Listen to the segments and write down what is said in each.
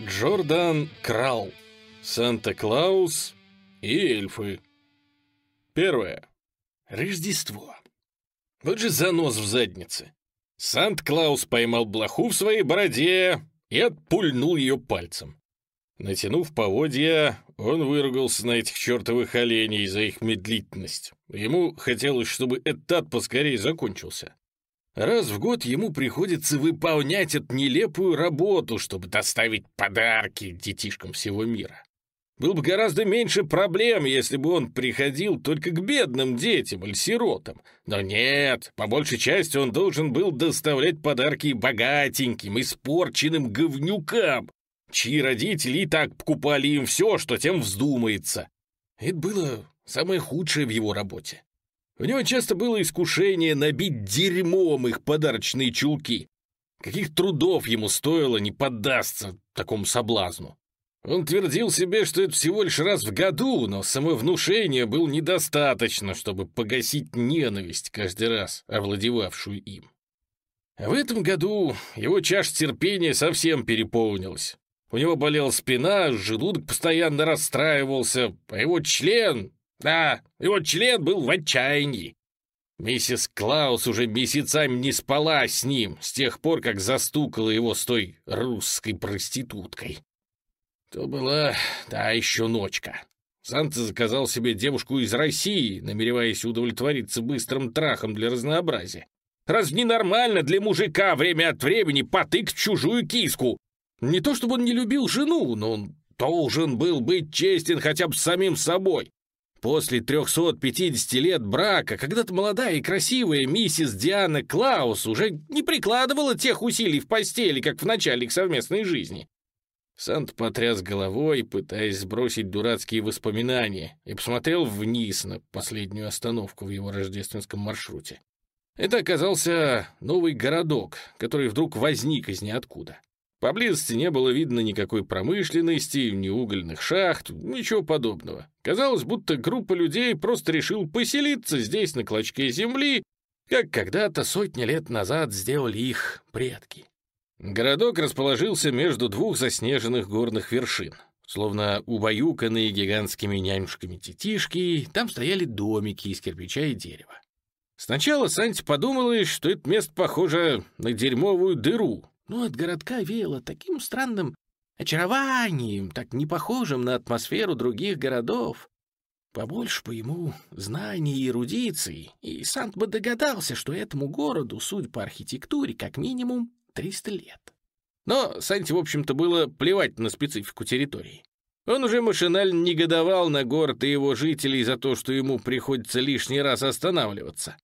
Джордан Крал. Санта-Клаус и эльфы. Первое. Рождество. Вот же занос в заднице. Санта-Клаус поймал блоху в своей бороде и отпульнул ее пальцем. Натянув поводья, он выругался на этих чертовых оленей за их медлительность. Ему хотелось, чтобы этот поскорее закончился. Раз в год ему приходится выполнять эту нелепую работу, чтобы доставить подарки детишкам всего мира. Было бы гораздо меньше проблем, если бы он приходил только к бедным детям или сиротам. Но нет, по большей части он должен был доставлять подарки богатеньким, испорченным говнюкам, чьи родители и так покупали им все, что тем вздумается. Это было самое худшее в его работе. У него часто было искушение набить дерьмом их подарочные чулки. Каких трудов ему стоило не поддастся такому соблазну. Он твердил себе, что это всего лишь раз в году, но самовнушения было недостаточно, чтобы погасить ненависть каждый раз, овладевавшую им. А в этом году его чаша терпения совсем переполнилась. У него болела спина, желудок постоянно расстраивался, а его член да, его член был в отчаянии. Миссис Клаус уже месяцами не спала с ним, с тех пор, как застукала его с той русской проституткой. То была та еще ночка. Санта заказал себе девушку из России, намереваясь удовлетвориться быстрым трахом для разнообразия. Разве не нормально для мужика время от времени потык чужую киску? Не то чтобы он не любил жену, но он должен был быть честен хотя бы с самим собой. После 350 лет брака, когда-то молодая и красивая миссис Диана Клаус уже не прикладывала тех усилий в постели, как в начале их совместной жизни. Сант потряс головой, пытаясь сбросить дурацкие воспоминания, и посмотрел вниз на последнюю остановку в его рождественском маршруте. Это оказался новый городок, который вдруг возник из ниоткуда. Поблизости не было видно никакой промышленности, ни угольных шахт, ничего подобного. Казалось, будто группа людей просто решил поселиться здесь, на клочке земли, как когда-то сотни лет назад сделали их предки. Городок расположился между двух заснеженных горных вершин. Словно убаюканные гигантскими нянюшками тетишки, там стояли домики из кирпича и дерева. Сначала Санти подумала, что это место похоже на дерьмовую дыру, но от городка веяло таким странным очарованием, так не похожим на атмосферу других городов. Побольше по ему знаний и эрудиции, и Сант бы догадался, что этому городу, судя по архитектуре, как минимум 300 лет. Но Санте, в общем-то, было плевать на специфику территории. Он уже машинально негодовал на город и его жителей за то, что ему приходится лишний раз останавливаться.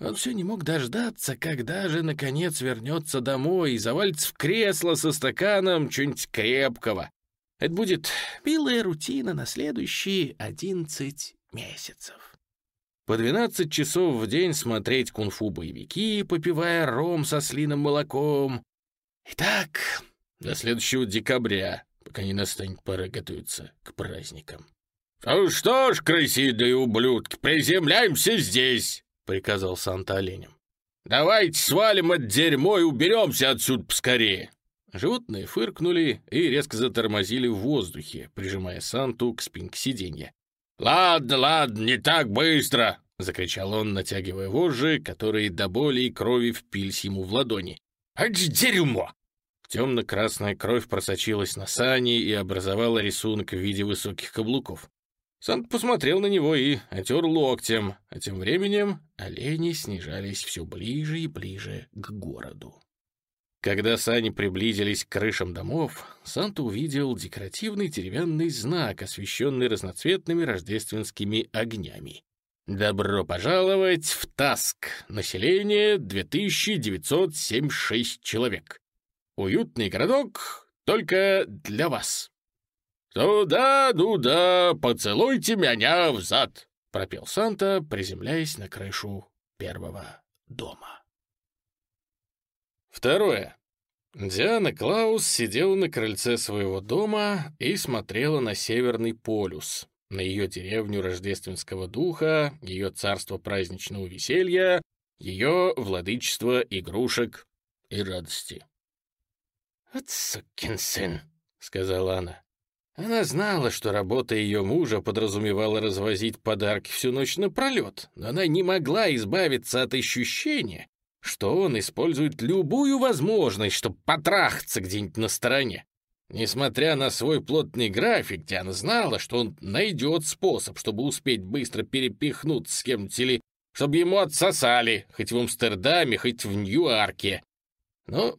Он все не мог дождаться, когда же, наконец, вернется домой и завалится в кресло со стаканом чего-нибудь крепкого. Это будет милая рутина на следующие одиннадцать месяцев. По двенадцать часов в день смотреть кунг-фу боевики, попивая ром со слиным молоком. Итак, до следующего декабря, пока не настанет пора готовиться к праздникам. «Ну что ж, крысиные ублюдки, приземляемся здесь!» Приказал Санта оленям. «Давайте свалим от дерьмо и уберемся отсюда поскорее!» Животные фыркнули и резко затормозили в воздухе, прижимая Санту к спинке сиденья. «Ладно, ладно, не так быстро!» — закричал он, натягивая вожжи, которые до боли и крови впились ему в ладони. «Ать дерьмо!» Темно-красная кровь просочилась на сани и образовала рисунок в виде высоких каблуков. Санта посмотрел на него и отер локтем, а тем временем олени снижались все ближе и ближе к городу. Когда сани приблизились к крышам домов, Санта увидел декоративный деревянный знак, освещенный разноцветными рождественскими огнями. «Добро пожаловать в Таск! Население 2976 человек. Уютный городок только для вас!» «Ну да, ну да, поцелуйте меня взад!» — пропел Санта, приземляясь на крышу первого дома. Второе. Диана Клаус сидела на крыльце своего дома и смотрела на Северный полюс, на ее деревню рождественского духа, ее царство праздничного веселья, ее владычество игрушек и радости. «Вот сукин сын!» — сказала она. Она знала, что работа ее мужа подразумевала развозить подарки всю ночь напролет, но она не могла избавиться от ощущения, что он использует любую возможность, чтобы потрахаться где-нибудь на стороне. Несмотря на свой плотный график, Диана знала, что он найдет способ, чтобы успеть быстро перепихнуться с кем-нибудь или чтобы ему отсосали, хоть в Амстердаме, хоть в Ньюарке. Но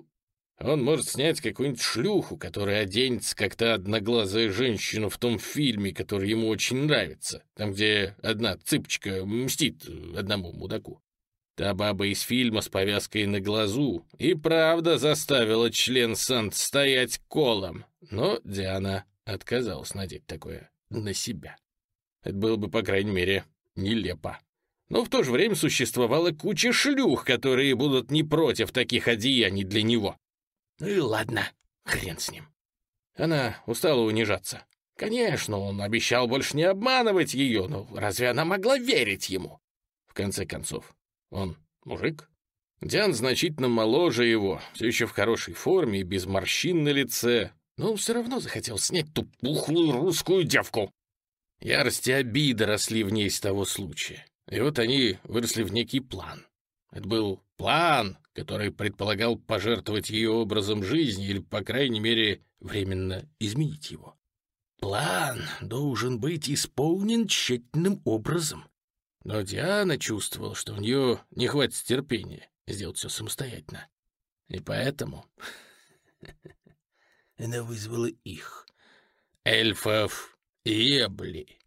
он может снять какую-нибудь шлюху, которая оденется, как то одноглазая женщина в том фильме, который ему очень нравится, там, где одна цыпочка мстит одному мудаку. Та баба из фильма с повязкой на глазу и правда заставила член Сант стоять колом, но Диана отказалась надеть такое на себя. Это было бы, по крайней мере, нелепо. Но в то же время существовала куча шлюх, которые будут не против таких одеяний для него. Ну и ладно, хрен с ним. Она устала унижаться. Конечно, он обещал больше не обманывать ее, но разве она могла верить ему? В конце концов, он мужик. Диан значительно моложе его, все еще в хорошей форме и без морщин на лице, но он все равно захотел снять ту пухлую русскую девку. Ярость и обида росли в ней с того случая. И вот они выросли в некий план. Это был план, который предполагал пожертвовать ее образом жизни или, по крайней мере, временно изменить его. План должен быть исполнен тщательным образом. Но Диана чувствовала, что у нее не хватит терпения сделать все самостоятельно. И поэтому она вызвала их, эльфов и эбли.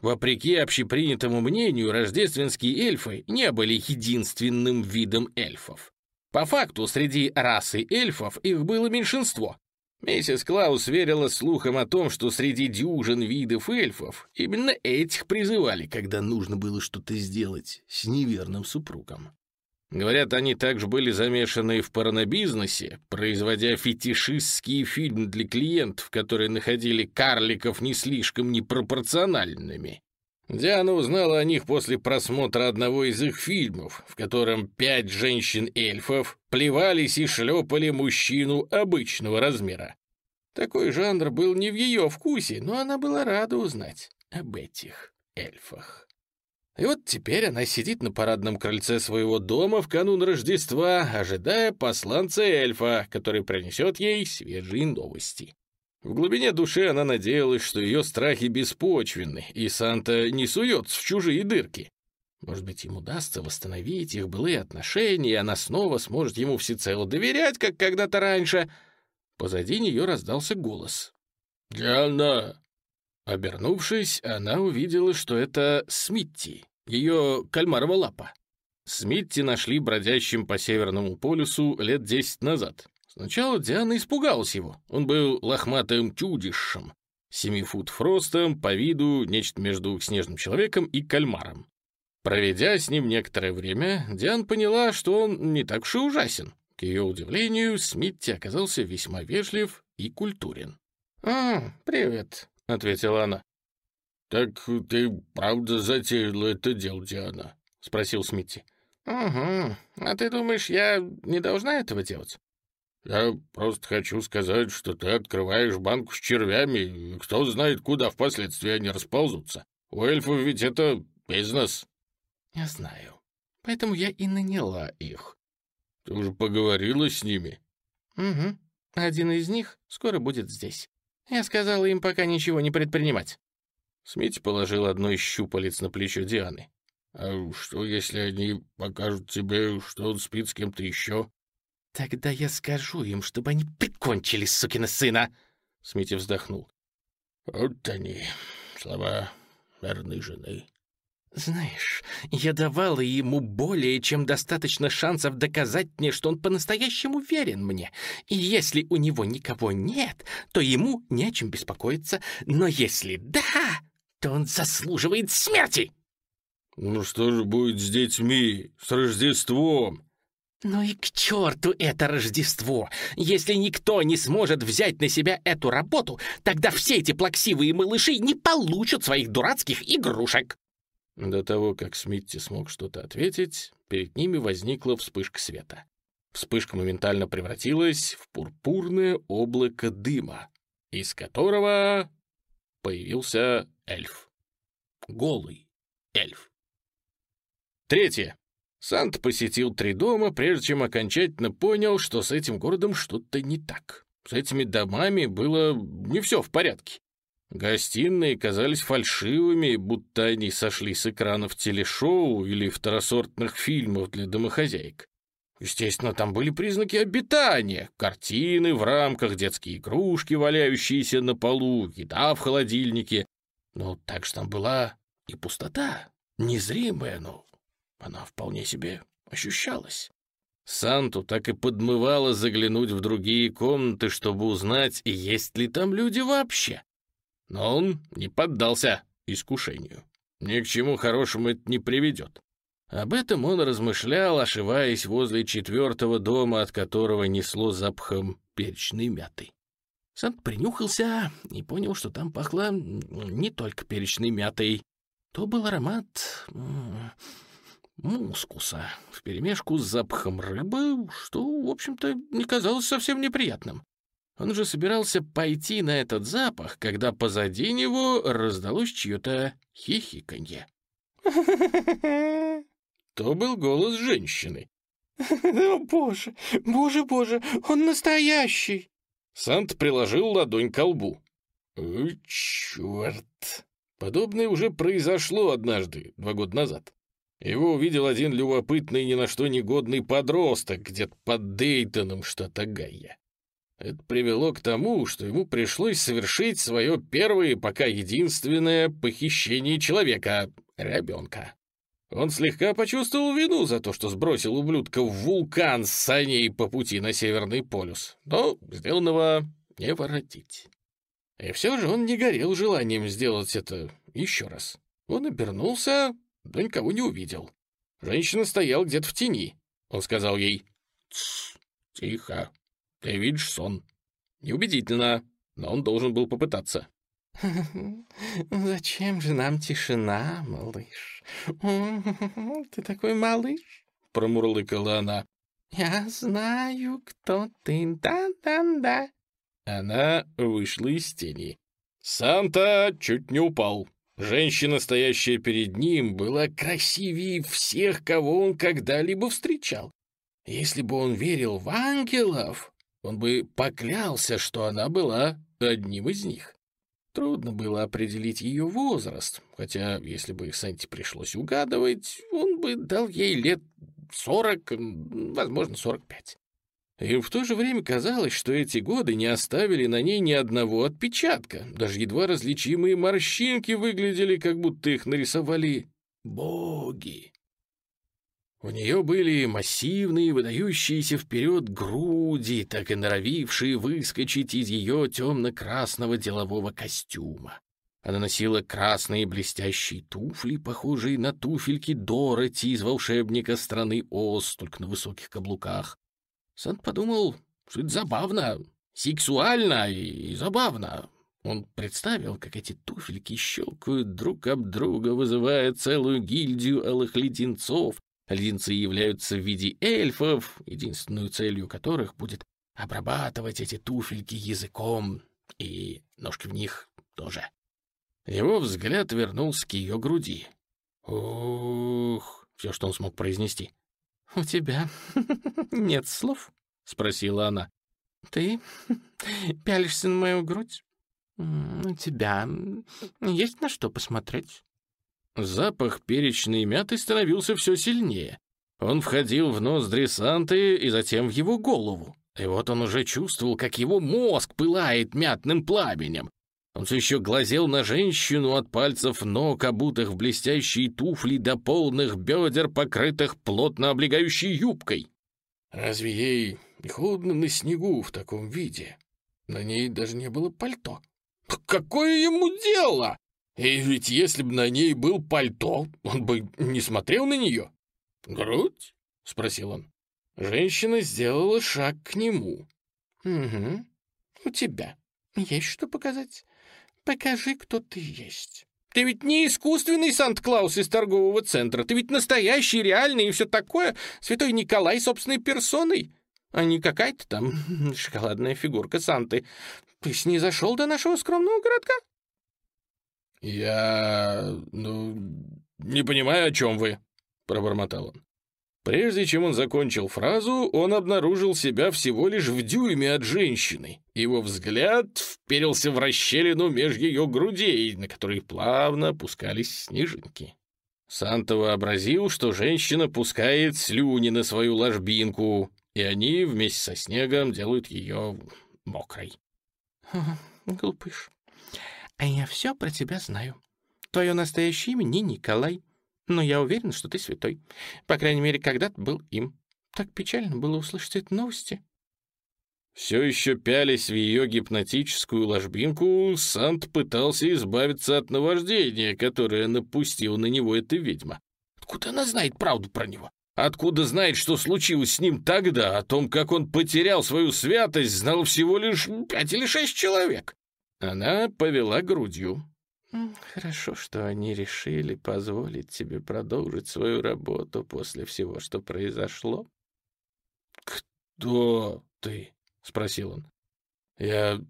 Вопреки общепринятому мнению, рождественские эльфы не были единственным видом эльфов. По факту, среди расы эльфов их было меньшинство. Миссис Клаус верила слухам о том, что среди дюжин видов эльфов именно этих призывали, когда нужно было что-то сделать с неверным супругом. Говорят, они также были замешаны в порнобизнесе, производя фетишистские фильмы для клиентов, которые находили карликов не слишком непропорциональными. Диана узнала о них после просмотра одного из их фильмов, в котором пять женщин-эльфов плевались и шлепали мужчину обычного размера. Такой жанр был не в ее вкусе, но она была рада узнать об этих эльфах. И вот теперь она сидит на парадном крыльце своего дома в канун Рождества, ожидая посланца эльфа, который принесет ей свежие новости. В глубине души она надеялась, что ее страхи беспочвенны, и Санта не суется в чужие дырки. Может быть, им удастся восстановить их былые отношения, и она снова сможет ему всецело доверять, как когда-то раньше. Позади нее раздался голос. «Диана!» Обернувшись, она увидела, что это Смитти, ее кальмарова лапа. Смитти нашли бродящим по Северному полюсу лет десять назад. Сначала Диана испугалась его. Он был лохматым чудищем, семи фут ростом, по виду нечто между снежным человеком и кальмаром. Проведя с ним некоторое время, Диан поняла, что он не так уж и ужасен. К ее удивлению, Смитти оказался весьма вежлив и культурен. «А, привет», — ответила она. «Так ты правда затеяла это дело, Диана?» — спросил Смитти. «Угу. А ты думаешь, я не должна этого делать?» Я просто хочу сказать, что ты открываешь банку с червями, и кто знает, куда впоследствии они расползутся. У эльфов ведь это бизнес. Я знаю. Поэтому я и наняла их. Ты уже поговорила с ними? Угу. Один из них скоро будет здесь. Я сказала им пока ничего не предпринимать. Смит положил одно из щупалец на плечо Дианы. «А что, если они покажут тебе, что он спит с кем-то еще?» «Тогда я скажу им, чтобы они прикончили сукина сына!» Смити вздохнул. «Вот они, слова верной жены». «Знаешь, я давала ему более чем достаточно шансов доказать мне, что он по-настоящему верен мне. И если у него никого нет, то ему не о чем беспокоиться. Но если да, то он заслуживает смерти!» «Ну что же будет с детьми, с Рождеством?» «Ну и к черту это Рождество! Если никто не сможет взять на себя эту работу, тогда все эти плаксивые малыши не получат своих дурацких игрушек!» До того, как Смитти смог что-то ответить, перед ними возникла вспышка света. Вспышка моментально превратилась в пурпурное облако дыма. из которого появился эльф. Голый эльф. Третье. Сант посетил три дома, прежде чем окончательно понял, что с этим городом что-то не так. С этими домами было не все в порядке. Гостиные казались фальшивыми, будто они сошли с экранов телешоу или второсортных фильмов для домохозяек. Естественно, там были признаки обитания. Картины в рамках, детские игрушки, валяющиеся на полу, еда в холодильнике. Но также там была и пустота, незримая, но она вполне себе ощущалась. Санту так и подмывало заглянуть в другие комнаты, чтобы узнать, есть ли там люди вообще. Но он не поддался искушению. Ни к чему хорошему это не приведет. Об этом он размышлял, ошиваясь возле четвертого дома, от которого несло запахом перечной мяты. Сант принюхался и понял, что там пахло не только перечной мятой. То был аромат мускуса вперемешку с запахом рыбы, что, в общем-то, не казалось совсем неприятным. Он уже собирался пойти на этот запах, когда позади него раздалось чье-то хихиканье. То был голос женщины. «О, боже, боже, боже, он настоящий!» Сант приложил ладонь к лбу. «О, черт!» Подобное уже произошло однажды, два года назад. Его увидел один любопытный ни на что негодный подросток где-то под Дейтоном, штата Гайя. Это привело к тому, что ему пришлось совершить свое первое, пока единственное похищение человека — ребенка. Он слегка почувствовал вину за то, что сбросил ублюдка в вулкан с саней по пути на Северный полюс, но сделанного не воротить. И все же он не горел желанием сделать это еще раз. Он обернулся, но никого не увидел. Женщина стояла где-то в тени. Он сказал ей «Тихо, ты видишь сон. Неубедительно, но он должен был попытаться. «Зачем же нам тишина, малыш? Ты такой малыш!» — промурлыкала она. «Я знаю, кто ты, да-да-да!» Она вышла из тени. Санта чуть не упал. Женщина, стоящая перед ним, была красивее всех, кого он когда-либо встречал. Если бы он верил в ангелов, он бы поклялся, что она была одним из них. Трудно было определить ее возраст, хотя, если бы Сэнти пришлось угадывать, он бы дал ей лет сорок, возможно, сорок пять. И в то же время казалось, что эти годы не оставили на ней ни одного отпечатка. Даже едва различимые морщинки выглядели, как будто их нарисовали боги. У нее были массивные, выдающиеся вперед груди, так и норовившие выскочить из ее темно-красного делового костюма. Она носила красные блестящие туфли, похожие на туфельки Дороти из волшебника страны Оз, только на высоких каблуках. Сант подумал, что это забавно, сексуально и забавно. Он представил, как эти туфельки щелкают друг об друга, вызывая целую гильдию алых леденцов, Леденцы являются в виде эльфов, единственную целью которых будет обрабатывать эти туфельки языком, и ножки в них тоже. Его взгляд вернулся к ее груди. «Ух!» — все, что он смог произнести. «У тебя нет слов?» — спросила она. «Ты пялишься на мою грудь? У тебя есть на что посмотреть?» Запах перечной мяты становился все сильнее. Он входил в ноздри Санты и затем в его голову. И вот он уже чувствовал, как его мозг пылает мятным пламенем. Он все еще глазел на женщину от пальцев ног, обутых в блестящие туфли до полных бедер, покрытых плотно облегающей юбкой. Разве ей не холодно на снегу в таком виде? На ней даже не было пальто. Какое ему дело? И ведь если бы на ней был пальто, он бы не смотрел на нее. «Грудь?» — спросил он. Женщина сделала шаг к нему. «Угу. У тебя есть что показать? Покажи, кто ты есть». «Ты ведь не искусственный Санта-Клаус из торгового центра. Ты ведь настоящий, реальный и все такое. Святой Николай собственной персоной. а не какая-то там шоколадная фигурка Санты. Ты с ней зашел до нашего скромного городка?» «Я... ну, не понимаю, о чем вы», — пробормотал он. Прежде чем он закончил фразу, он обнаружил себя всего лишь в дюйме от женщины. Его взгляд вперился в расщелину меж ее грудей, на которой плавно опускались снежинки. Санта вообразил, что женщина пускает слюни на свою ложбинку, и они вместе со снегом делают ее мокрой. «Глупыш, а я все про тебя знаю. Твое настоящее имя не Николай, но я уверен, что ты святой. По крайней мере, когда-то был им. Так печально было услышать эти новости». Все еще пялись в ее гипнотическую ложбинку, Сант пытался избавиться от наваждения, которое напустила на него эта ведьма. Откуда она знает правду про него? Откуда знает, что случилось с ним тогда? О том, как он потерял свою святость, знал всего лишь пять или шесть человек. Она повела грудью. «Хорошо, что они решили позволить тебе продолжить свою работу после всего, что произошло». «Кто ты?» — спросил он. «Я...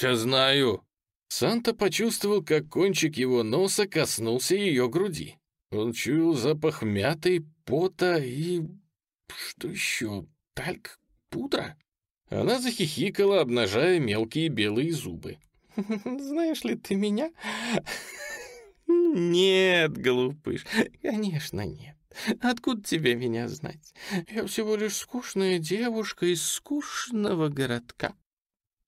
я знаю». Санта почувствовал, как кончик его носа коснулся ее груди. Он чуял запах мяты, пота и... что еще? Тальк? Пудра? Она захихикала, обнажая мелкие белые зубы. Знаешь ли ты меня? Нет, глупыш, конечно нет. Откуда тебе меня знать? Я всего лишь скучная девушка из скучного городка.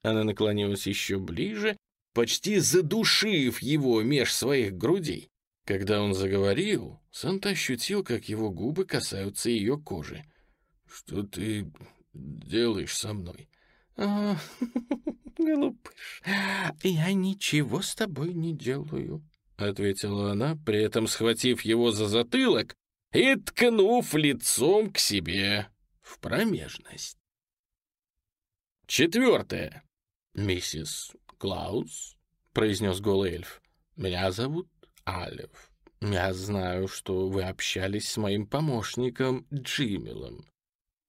Она наклонилась еще ближе, почти задушив его меж своих грудей. Когда он заговорил, Санта ощутил, как его губы касаются ее кожи. «Что ты делаешь со мной?» «А, глупыш, я ничего с тобой не делаю», — ответила она, при этом схватив его за затылок и ткнув лицом к себе в промежность. Четвертое. «Миссис Клаус», — произнес голый эльф, — «меня зовут Алев. Я знаю, что вы общались с моим помощником Джимилом».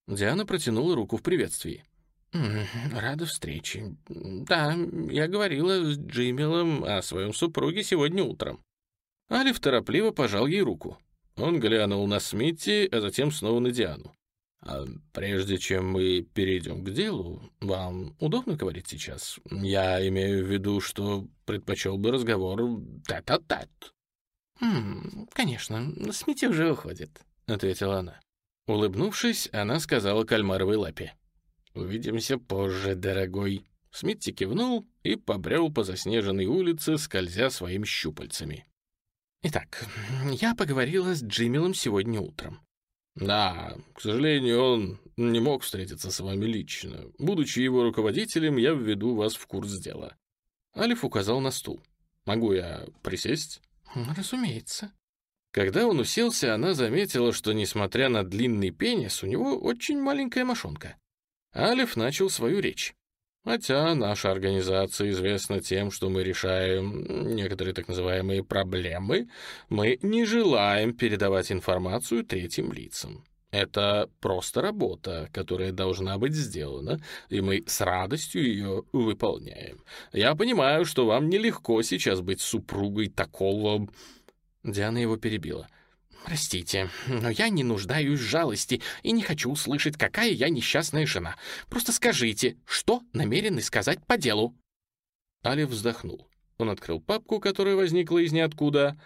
Диана протянула руку в приветствии. «Рада встрече. Да, я говорила с Джимилом о своем супруге сегодня утром». Алиф торопливо пожал ей руку. Он глянул на Смитти, а затем снова на Диану. А прежде чем мы перейдем к делу, вам удобно говорить сейчас? Я имею в виду, что предпочел бы разговор тет-а-тет. «Хм, конечно, Смитти уже уходит», — ответила она. Улыбнувшись, она сказала кальмаровой лапе. «Увидимся позже, дорогой». Смитти кивнул и побрел по заснеженной улице, скользя своими щупальцами. «Итак, я поговорила с Джимилом сегодня утром». «Да, к сожалению, он не мог встретиться с вами лично. Будучи его руководителем, я введу вас в курс дела». Алиф указал на стул. «Могу я присесть?» «Разумеется». Когда он уселся, она заметила, что, несмотря на длинный пенис, у него очень маленькая мошонка. Алиф начал свою речь. Хотя наша организация известна тем, что мы решаем некоторые так называемые проблемы, мы не желаем передавать информацию третьим лицам. Это просто работа, которая должна быть сделана, и мы с радостью ее выполняем. Я понимаю, что вам нелегко сейчас быть супругой такого...» Диана его перебила. «Простите, но я не нуждаюсь в жалости и не хочу услышать, какая я несчастная жена. Просто скажите, что намерены сказать по делу?» Али вздохнул. Он открыл папку, которая возникла из ниоткуда.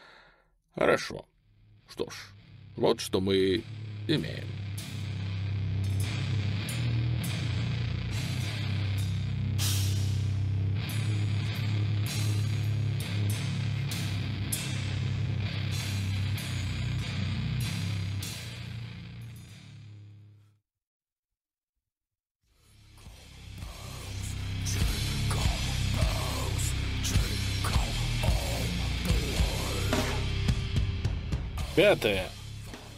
«Хорошо. Что ж, вот что мы имеем». Пятое.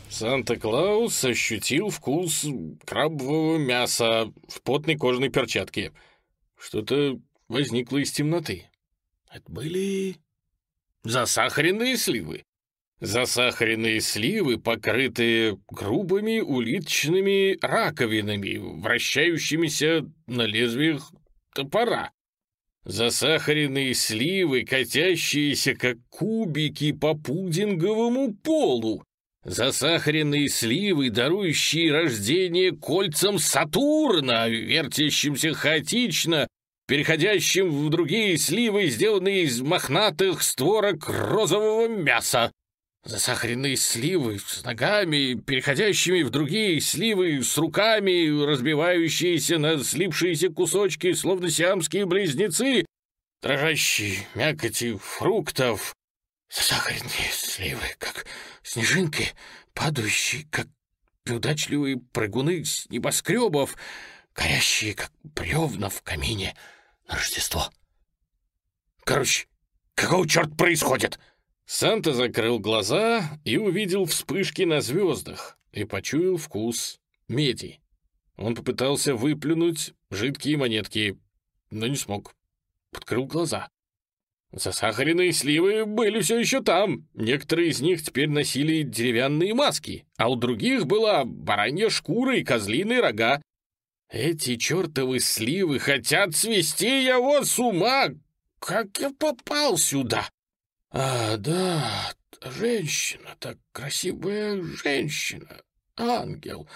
Санта-Клаус ощутил вкус крабового мяса в потной кожаной перчатке. Что-то возникло из темноты. Это были засахаренные сливы. Засахаренные сливы, покрытые грубыми улиточными раковинами, вращающимися на лезвиях топора. Засахаренные сливы, катящиеся как кубики по пудинговому полу. Засахаренные сливы, дарующие рождение кольцам Сатурна, вертящимся хаотично, переходящим в другие сливы, сделанные из мохнатых створок розового мяса. Засахаренные сливы с ногами, переходящими в другие сливы с руками, разбивающиеся на слипшиеся кусочки, словно сиамские близнецы, дрожащие мякоти фруктов. Засахаренные сливы, как снежинки, падающие, как неудачливые прыгуны с небоскребов, горящие, как бревна в камине на Рождество. Короче, какого черта происходит?» Санта закрыл глаза и увидел вспышки на звездах и почуял вкус меди. Он попытался выплюнуть жидкие монетки, но не смог. Открыл глаза. Засахаренные сливы были все еще там. Некоторые из них теперь носили деревянные маски, а у других была баранья шкура и козлиные рога. Эти чертовы сливы хотят свести его с ума! Как я попал сюда? А, да, женщина, так красивая женщина, ангел.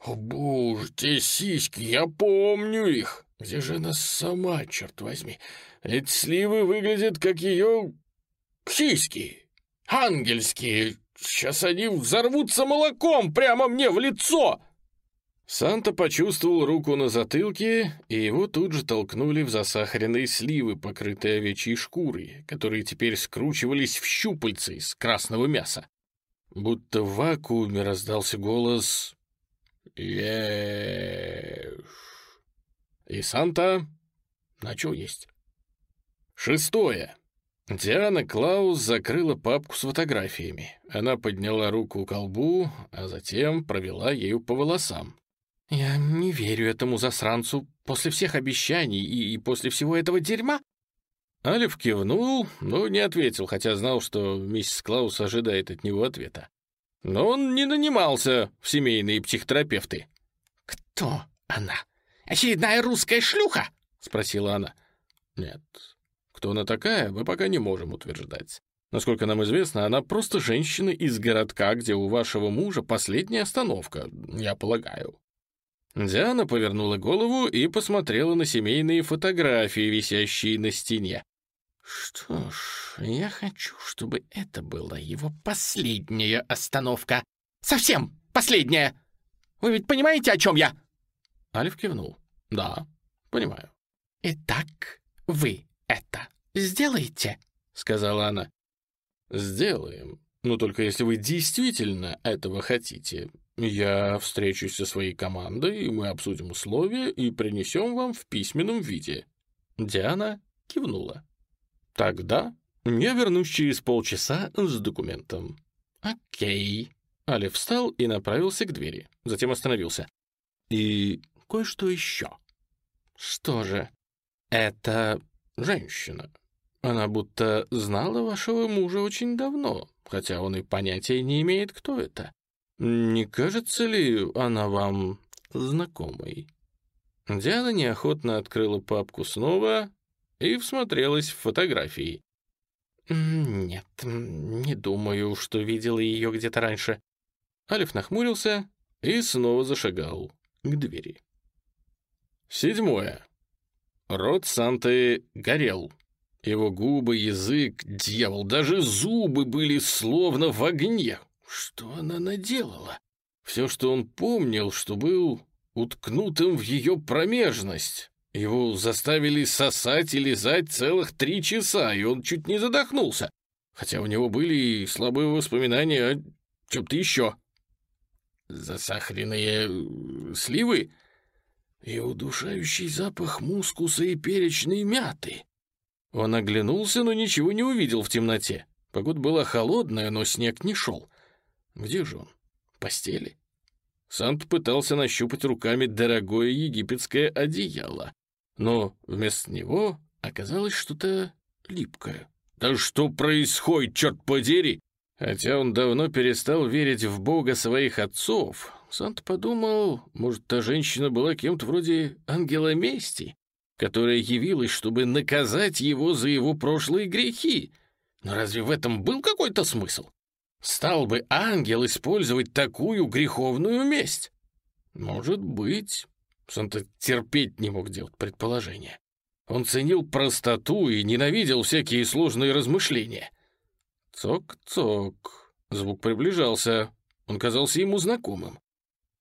О, боже, те сиськи, я помню их. Где же она сама, черт возьми? Эти сливы выглядят, как ее сиськи, ангельские. Сейчас они взорвутся молоком прямо мне в лицо. Санта почувствовал руку на затылке, и его тут же толкнули в засахаренные сливы, покрытые овечьей шкурой, которые теперь скручивались в щупальца из красного мяса. Будто в вакууме раздался голос «Ешь». И Санта начал есть. Шестое. Диана Клаус закрыла папку с фотографиями. Она подняла руку к колбу, а затем провела ею по волосам. «Я не верю этому засранцу после всех обещаний и, и после всего этого дерьма». Алиф кивнул, но не ответил, хотя знал, что миссис Клаус ожидает от него ответа. Но он не нанимался в семейные психотерапевты. «Кто она? Очередная русская шлюха?» — спросила она. «Нет. Кто она такая, мы пока не можем утверждать. Насколько нам известно, она просто женщина из городка, где у вашего мужа последняя остановка, я полагаю. Диана повернула голову и посмотрела на семейные фотографии, висящие на стене. «Что ж, я хочу, чтобы это была его последняя остановка. Совсем последняя! Вы ведь понимаете, о чем я?» Альф кивнул. «Да, понимаю». «Итак, вы это сделаете?» — сказала она. «Сделаем, но только если вы действительно этого хотите. Я встречусь со своей командой, и мы обсудим условия и принесем вам в письменном виде». Диана кивнула. «Тогда я вернусь через полчаса с документом». «Окей». Алиф встал и направился к двери, затем остановился. «И кое-что еще». «Что же?» «Это женщина. Она будто знала вашего мужа очень давно, хотя он и понятия не имеет, кто это. «Не кажется ли она вам знакомой?» Диана неохотно открыла папку снова и всмотрелась в фотографии. «Нет, не думаю, что видела ее где-то раньше». Алиф нахмурился и снова зашагал к двери. Седьмое. Рот Санты горел. Его губы, язык, дьявол, даже зубы были словно в огне. Что она наделала? Все, что он помнил, что был уткнутым в ее промежность. Его заставили сосать и лизать целых три часа, и он чуть не задохнулся. Хотя у него были и слабые воспоминания о чем-то еще. Засахаренные э, сливы и удушающий запах мускуса и перечной мяты. Он оглянулся, но ничего не увидел в темноте. Погода была холодная, но снег не шел. Где же он? В постели? Сант пытался нащупать руками дорогое египетское одеяло, но вместо него оказалось что-то липкое. «Да что происходит, черт подери?» Хотя он давно перестал верить в бога своих отцов, Санта подумал, может, та женщина была кем-то вроде ангела мести, которая явилась, чтобы наказать его за его прошлые грехи. Но разве в этом был какой-то смысл? Стал бы ангел использовать такую греховную месть? Может быть. Санта терпеть не мог делать предположения. Он ценил простоту и ненавидел всякие сложные размышления. Цок-цок. Звук приближался. Он казался ему знакомым.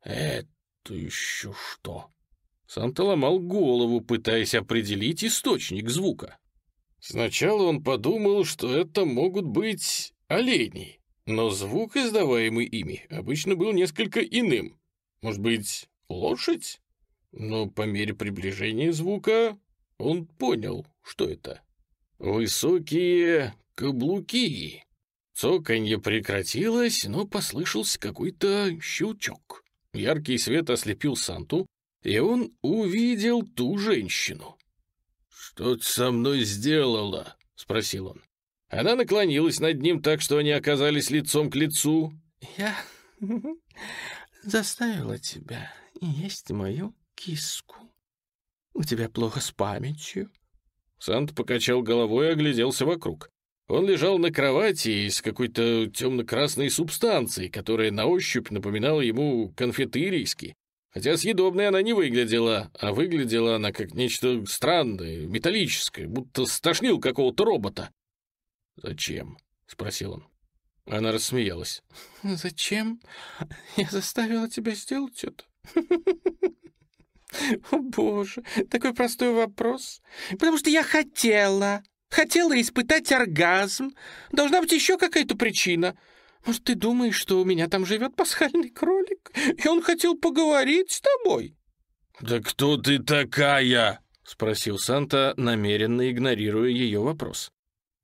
«Это еще что?» Санта ломал голову, пытаясь определить источник звука. Сначала он подумал, что это могут быть олени, но звук, издаваемый ими, обычно был несколько иным. Может быть, лошадь? Но по мере приближения звука он понял, что это. Высокие каблуки. Цоканье прекратилось, но послышался какой-то щелчок. Яркий свет ослепил Санту, и он увидел ту женщину. «Что ты со мной сделала?» — спросил он. Она наклонилась над ним так, что они оказались лицом к лицу. «Я заставила тебя есть мою киску. У тебя плохо с памятью?» Санта покачал головой и огляделся вокруг. Он лежал на кровати из какой-то темно-красной субстанции, которая на ощупь напоминала ему конфеты ириски. Хотя съедобной она не выглядела, а выглядела она как нечто странное, металлическое, будто стошнил какого-то робота. «Зачем?» — спросил он. Она рассмеялась. «Зачем? Я заставила тебя сделать это?» «О, боже, такой простой вопрос. Потому что я хотела. Хотела испытать оргазм. Должна быть еще какая-то причина. Может, ты думаешь, что у меня там живет пасхальный кролик, и он хотел поговорить с тобой?» «Да кто ты такая?» — спросил Санта, намеренно игнорируя ее вопрос.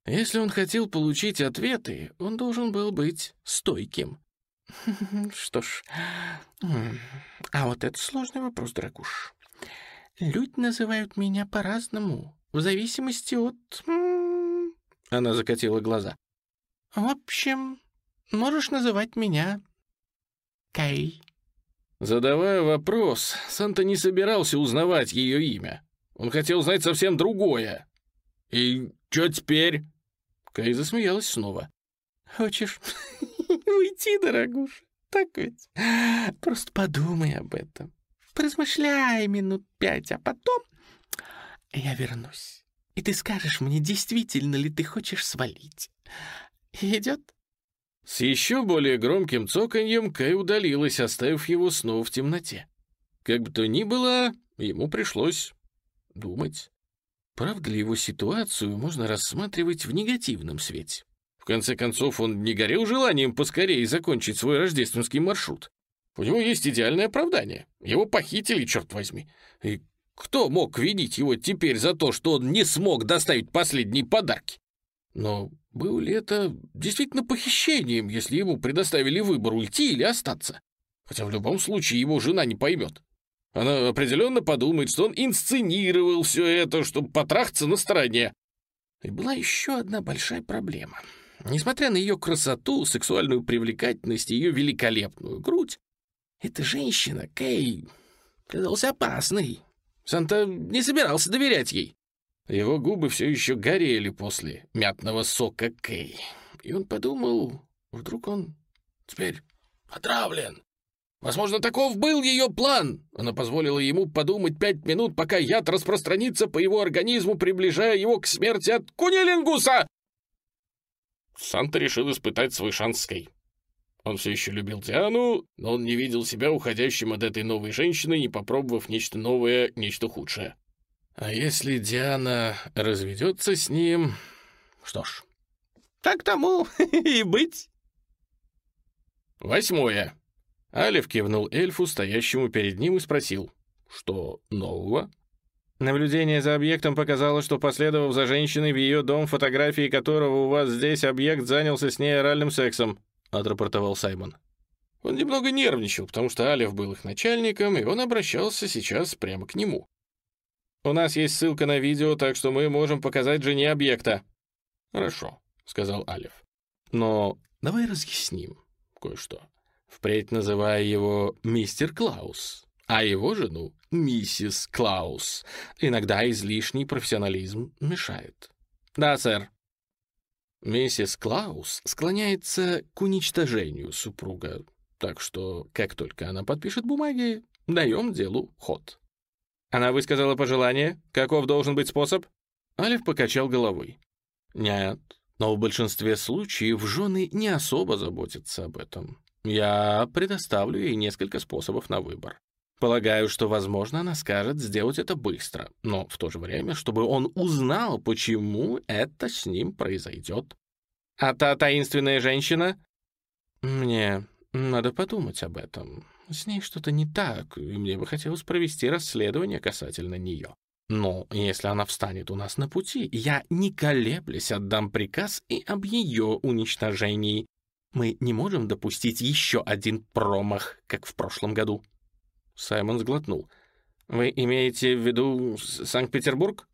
Если он хотел получить ответы, он должен был быть стойким. «Что ж, а вот это сложный вопрос, дорогуш. Люди называют меня по-разному, в зависимости от...» Она закатила глаза. «В общем, можешь называть меня Кей». Задавая вопрос, Санта не собирался узнавать ее имя. Он хотел знать совсем другое. «И что теперь?» Кей засмеялась снова. «Хочешь уйти, дорогуша? Так ведь? Просто подумай об этом. Поразмышляй минут пять, а потом я вернусь. И ты скажешь мне, действительно ли ты хочешь свалить. Идет?» С еще более громким цоканьем Кай удалилась, оставив его снова в темноте. Как бы то ни было, ему пришлось думать. Правда ли его ситуацию можно рассматривать в негативном свете? В конце концов, он не горел желанием поскорее закончить свой рождественский маршрут. У него есть идеальное оправдание. Его похитили, черт возьми. И кто мог винить его теперь за то, что он не смог доставить последние подарки? Но был ли это действительно похищением, если ему предоставили выбор уйти или остаться? Хотя в любом случае его жена не поймет. Она определенно подумает, что он инсценировал все это, чтобы потрахаться на стороне. И была еще одна большая проблема. Несмотря на ее красоту, сексуальную привлекательность и ее великолепную грудь, эта женщина, Кей, казалась опасной. Санта не собирался доверять ей. Его губы все еще горели после мятного сока Кей. И он подумал, вдруг он теперь отравлен. Возможно, таков был ее план. Она позволила ему подумать пять минут, пока яд распространится по его организму, приближая его к смерти от кунилингуса. Санта решил испытать свой шанс с Кей. Он все еще любил Диану, но он не видел себя уходящим от этой новой женщины, не попробовав нечто новое, нечто худшее. А если Диана разведется с ним... Что ж, так тому и быть. Восьмое. Алиф кивнул эльфу, стоящему перед ним, и спросил, что нового? Наблюдение за объектом показало, что, последовав за женщиной в ее дом, фотографии которого у вас здесь, объект занялся с ней оральным сексом, — отрапортовал Саймон. Он немного нервничал, потому что Алиф был их начальником, и он обращался сейчас прямо к нему. «У нас есть ссылка на видео, так что мы можем показать жене объекта». «Хорошо», — сказал Алиф. «Но давай разъясним кое-что. Впредь называя его мистер Клаус, а его жену миссис Клаус. Иногда излишний профессионализм мешает. Да, сэр. Миссис Клаус склоняется к уничтожению супруга, так что, как только она подпишет бумаги, даем делу ход. Она высказала пожелание, каков должен быть способ? Алиф покачал головой. Нет, но в большинстве случаев жены не особо заботятся об этом. Я предоставлю ей несколько способов на выбор. Полагаю, что, возможно, она скажет сделать это быстро, но в то же время, чтобы он узнал, почему это с ним произойдет. А та таинственная женщина? Мне надо подумать об этом. С ней что-то не так, и мне бы хотелось провести расследование касательно нее. Но если она встанет у нас на пути, я, не колеблясь, отдам приказ и об ее уничтожении. Мы не можем допустить еще один промах, как в прошлом году». Саймон сглотнул. «Вы имеете в виду Санкт-Петербург?»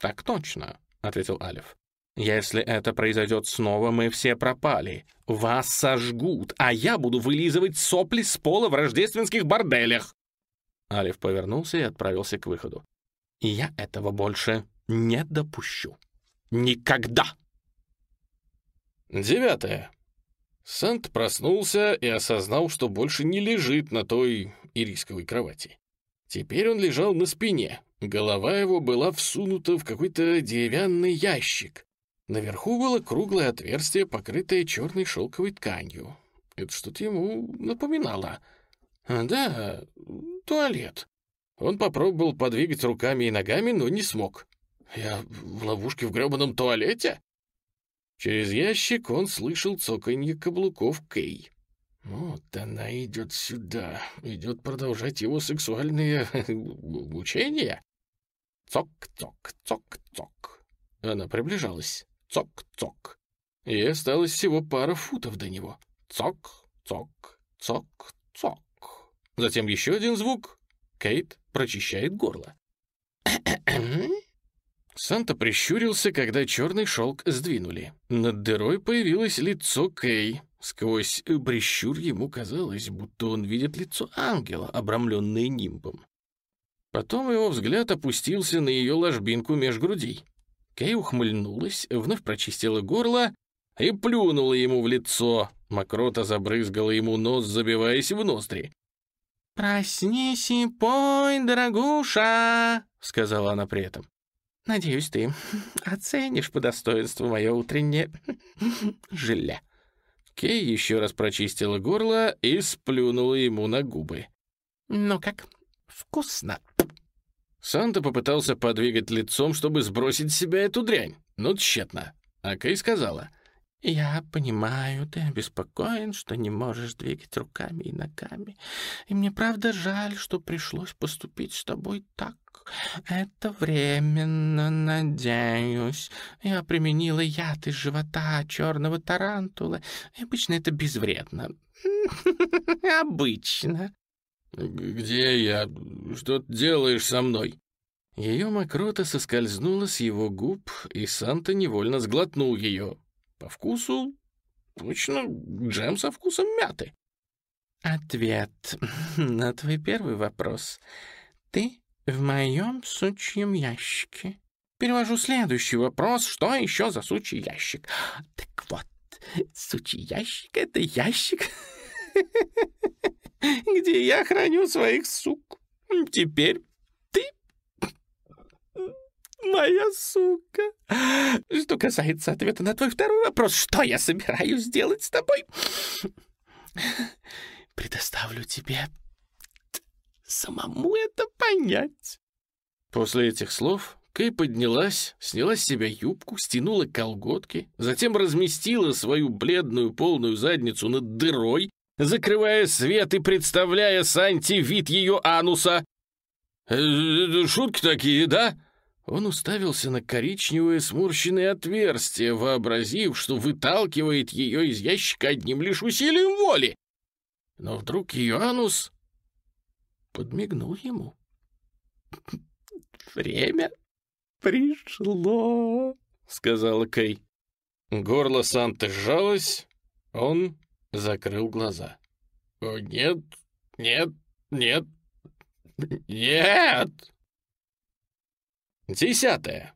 «Так точно», — ответил Алиф. «Если это произойдет снова, мы все пропали. Вас сожгут, а я буду вылизывать сопли с пола в рождественских борделях». Алиф повернулся и отправился к выходу. Я этого больше не допущу. Никогда! Девятое. Сант проснулся и осознал, что больше не лежит на той ирисковой кровати. Теперь он лежал на спине. Голова его была всунута в какой-то деревянный ящик. Наверху было круглое отверстие, покрытое черной шелковой тканью. Это что-то ему напоминало. Да, туалет. Он попробовал подвигать руками и ногами, но не смог. «Я в ловушке в гребаном туалете?» Через ящик он слышал цоканье каблуков Кей. Вот она идет сюда, идет продолжать его сексуальные учения. Цок-цок-цок-цок. Она приближалась. Цок-цок. И осталось всего пара футов до него. Цок-цок-цок-цок. Затем еще один звук. Кейт прочищает горло. Санта прищурился, когда черный шелк сдвинули. Над дырой появилось лицо Кей. Сквозь прищур ему казалось, будто он видит лицо ангела, обрамленное нимбом. Потом его взгляд опустился на ее ложбинку меж грудей. Кей ухмыльнулась, вновь прочистила горло и плюнула ему в лицо. Мокрота забрызгала ему нос, забиваясь в ноздри. «Проснись и пой, дорогуша!» — сказала она при этом. «Надеюсь, ты оценишь по достоинству мое утреннее желе». Кей еще раз прочистила горло и сплюнула ему на губы. «Ну как, вкусно?» Санта попытался подвигать лицом, чтобы сбросить с себя эту дрянь, но тщетно. А Кей сказала — «Я понимаю, ты обеспокоен, что не можешь двигать руками и ногами. И мне правда жаль, что пришлось поступить с тобой так. Это временно, надеюсь. Я применила яд из живота черного тарантула. И обычно это безвредно. Обычно». «Где я? Что ты делаешь со мной?» Ее мокрота соскользнула с его губ, и Санта невольно сглотнул ее. По вкусу точно джем со вкусом мяты. Ответ на твой первый вопрос. Ты в моем сучьем ящике. Перевожу следующий вопрос. Что еще за сучий ящик? Так вот, сучий ящик — это ящик, где я храню своих сук. Теперь моя сука. Что касается ответа на твой второй вопрос, что я собираюсь сделать с тобой? Предоставлю тебе самому это понять. После этих слов Кэй поднялась, сняла с себя юбку, стянула колготки, затем разместила свою бледную полную задницу над дырой, закрывая свет и представляя Санти вид ее ануса. «Э, э, «Шутки такие, да?» Он уставился на коричневое сморщенное отверстие, вообразив, что выталкивает ее из ящика одним лишь усилием воли. Но вдруг ее анус подмигнул ему. «Время пришло», — сказала Кей. Горло Санты сжалось, Он закрыл глаза. «О, «Нет, нет, нет, нет!» Десятое.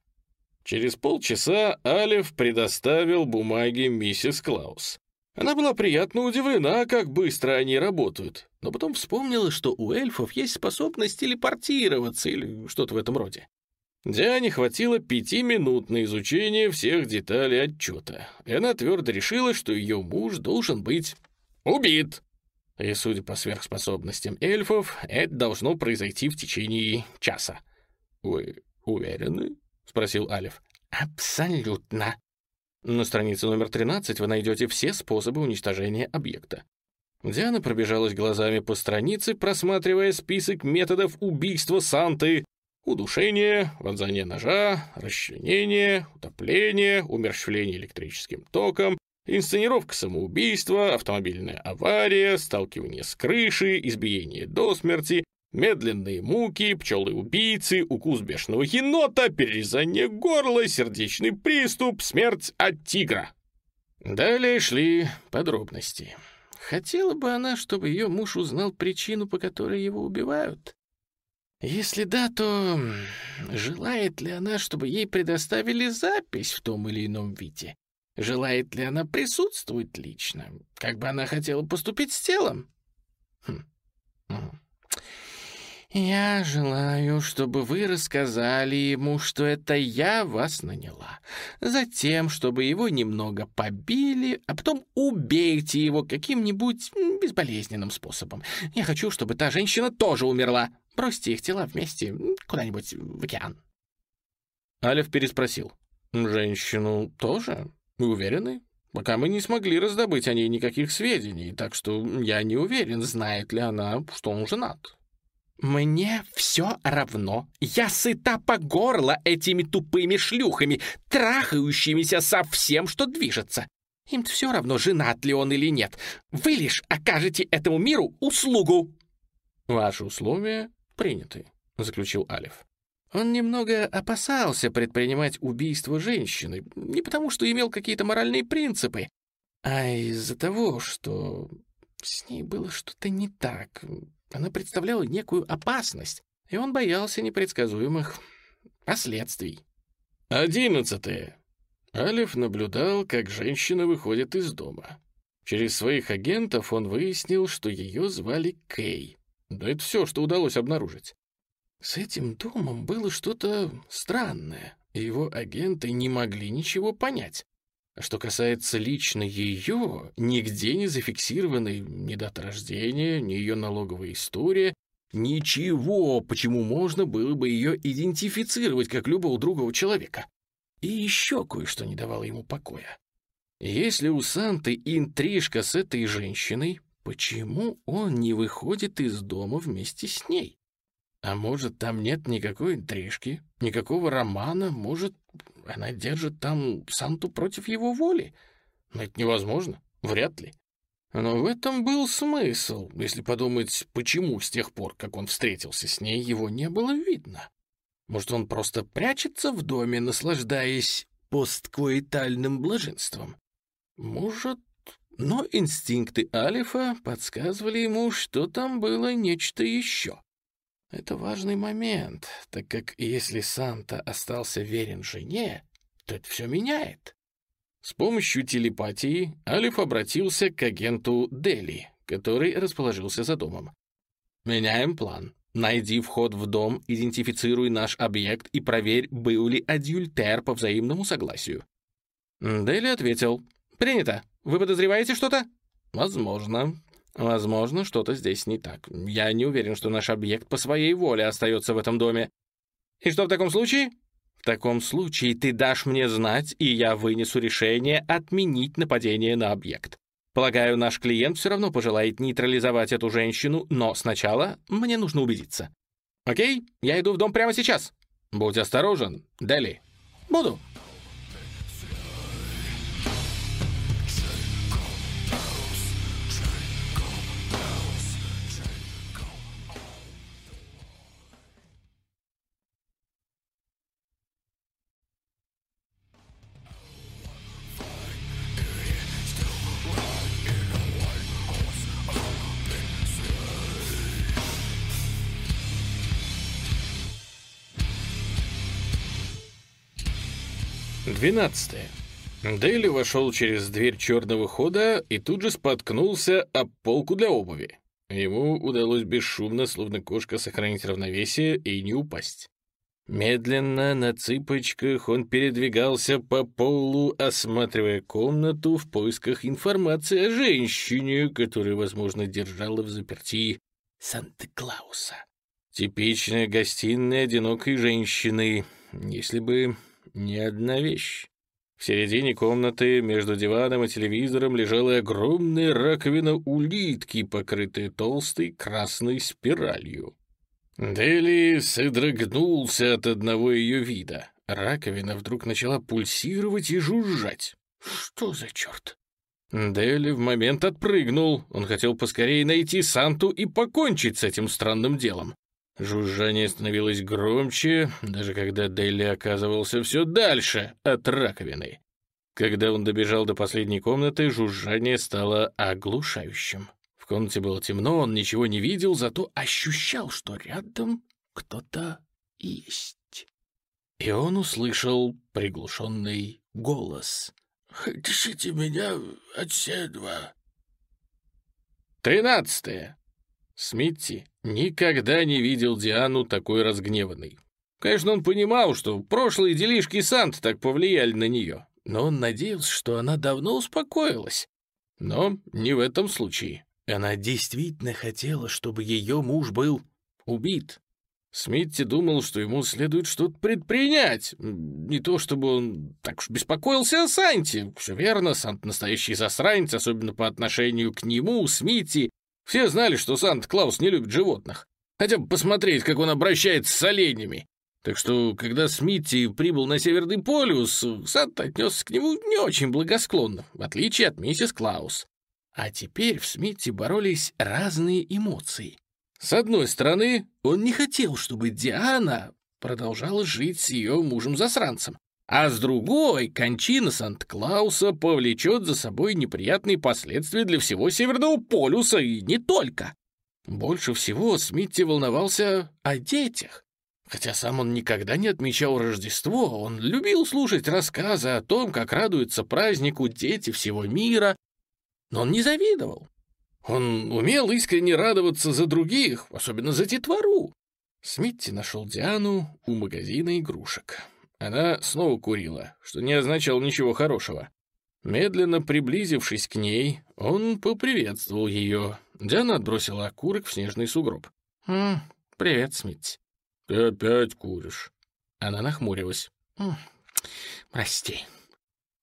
Через полчаса Алиф предоставил бумаги миссис Клаус. Она была приятно удивлена, как быстро они работают, но потом вспомнила, что у эльфов есть способность телепортироваться или что-то в этом роде. Диане хватило пяти минут на изучение всех деталей отчета, и она твердо решила, что ее муж должен быть убит. И, судя по сверхспособностям эльфов, это должно произойти в течение часа. «Вы уверены?» — спросил Алиф. «Абсолютно». На странице номер 13 вы найдете все способы уничтожения объекта. Диана пробежалась глазами по странице, просматривая список методов убийства Санты. Удушение, вонзание ножа, расчленение, утопление, умерщвление электрическим током, инсценировка самоубийства, автомобильная авария, сталкивание с крышей, избиение до смерти, Медленные муки, пчелы-убийцы, укус бешеного енота, перерезание горла, сердечный приступ, смерть от тигра. Далее шли подробности. Хотела бы она, чтобы ее муж узнал причину, по которой его убивают? Если да, то желает ли она, чтобы ей предоставили запись в том или ином виде? Желает ли она присутствовать лично? Как бы она хотела поступить с телом? Хм. «Я желаю, чтобы вы рассказали ему, что это я вас наняла. Затем, чтобы его немного побили, а потом убейте его каким-нибудь безболезненным способом. Я хочу, чтобы та женщина тоже умерла. Бросьте их тела вместе куда-нибудь в океан». Алев переспросил. «Женщину тоже? Вы уверены?» Пока мы не смогли раздобыть о ней никаких сведений, так что я не уверен, знает ли она, что он женат. «Мне все равно. Я сыта по горло этими тупыми шлюхами, трахающимися со всем, что движется. Им-то все равно, женат ли он или нет. Вы лишь окажете этому миру услугу». «Ваши условия приняты», — заключил Алиф. Он немного опасался предпринимать убийство женщины, не потому что имел какие-то моральные принципы, а из-за того, что с ней было что-то не так, она представляла некую опасность, и он боялся непредсказуемых последствий. Одиннадцатое. Алиф наблюдал, как женщина выходит из дома. Через своих агентов он выяснил, что ее звали Кей. Да это все, что удалось обнаружить. С этим домом было что-то странное, и его агенты не могли ничего понять. Что касается лично ее, нигде не зафиксированы ни дата рождения, ни ее налоговая история, ничего, почему можно было бы ее идентифицировать как любого другого человека. И еще кое-что не давало ему покоя. Если у Санты интрижка с этой женщиной, почему он не выходит из дома вместе с ней? А может, там нет никакой интрижки, никакого романа, может, она держит там Санту против его воли? Но это невозможно, вряд ли. Но в этом был смысл, если подумать, почему с тех пор, как он встретился с ней, его не было видно. Может, он просто прячется в доме, наслаждаясь посткоитальным блаженством? Может, но инстинкты Алифа подсказывали ему, что там было нечто еще. Это важный момент, так как если Санта остался верен жене, то это все меняет. С помощью телепатии Алиф обратился к агенту Дели, который расположился за домом. «Меняем план. Найди вход в дом, идентифицируй наш объект и проверь, был ли адюльтер по взаимному согласию». Дели ответил. «Принято. Вы подозреваете что-то?» «Возможно. Возможно, что-то здесь не так. Я не уверен, что наш объект по своей воле остается в этом доме. И что в таком случае? В таком случае ты дашь мне знать, и я вынесу решение отменить нападение на объект. Полагаю, наш клиент все равно пожелает нейтрализовать эту женщину, но сначала мне нужно убедиться. Окей, я иду в дом прямо сейчас. Будь осторожен, Дели. Буду. 12. Дейли вошел через дверь черного хода и тут же споткнулся об полку для обуви. Ему удалось бесшумно, словно кошка, сохранить равновесие и не упасть. Медленно, на цыпочках, он передвигался по полу, осматривая комнату в поисках информации о женщине, которая, возможно, держала в заперти Санта-Клауса. Типичная гостиная одинокой женщины, если бы не одна вещь. В середине комнаты между диваном и телевизором лежала огромная раковина улитки, покрытая толстой красной спиралью. Дели содрогнулся от одного ее вида. Раковина вдруг начала пульсировать и жужжать. Что за черт? Дели в момент отпрыгнул. Он хотел поскорее найти Санту и покончить с этим странным делом. Жужжание становилось громче, даже когда Делли оказывался все дальше от раковины. Когда он добежал до последней комнаты, жужжание стало оглушающим. В комнате было темно, он ничего не видел, зато ощущал, что рядом кто-то есть. И он услышал приглушенный голос. «Отщите меня отседва». Тринадцатое. Смитти никогда не видел Диану такой разгневанной. Конечно, он понимал, что прошлые делишки Санты так повлияли на нее, но он надеялся, что она давно успокоилась. Но не в этом случае. Она действительно хотела, чтобы ее муж был убит. Смитти думал, что ему следует что-то предпринять. Не то чтобы он так уж беспокоился о Санте. Все верно, Сант настоящий засранец, особенно по отношению к нему, Смитти. Все знали, что Санта-Клаус не любит животных. Хотя бы посмотреть, как он обращается с оленями. Так что, когда Смитти прибыл на Северный полюс, Санта отнесся к нему не очень благосклонно, в отличие от миссис Клаус. А теперь в Смитти боролись разные эмоции. С одной стороны, он не хотел, чтобы Диана продолжала жить с ее мужем-засранцем. А с другой, кончина Санта-Клауса повлечет за собой неприятные последствия для всего Северного полюса и не только. Больше всего Смитти волновался о детях. Хотя сам он никогда не отмечал Рождество, он любил слушать рассказы о том, как радуются празднику дети всего мира, но он не завидовал. Он умел искренне радоваться за других, особенно за детвору. Смитти нашел Диану у магазина игрушек. Она снова курила, что не означало ничего хорошего. Медленно приблизившись к ней, он поприветствовал ее. Диана отбросила окурок в снежный сугроб. «М, «Привет, Смитти». «Ты опять куришь?» Она нахмурилась. «М, «Прости».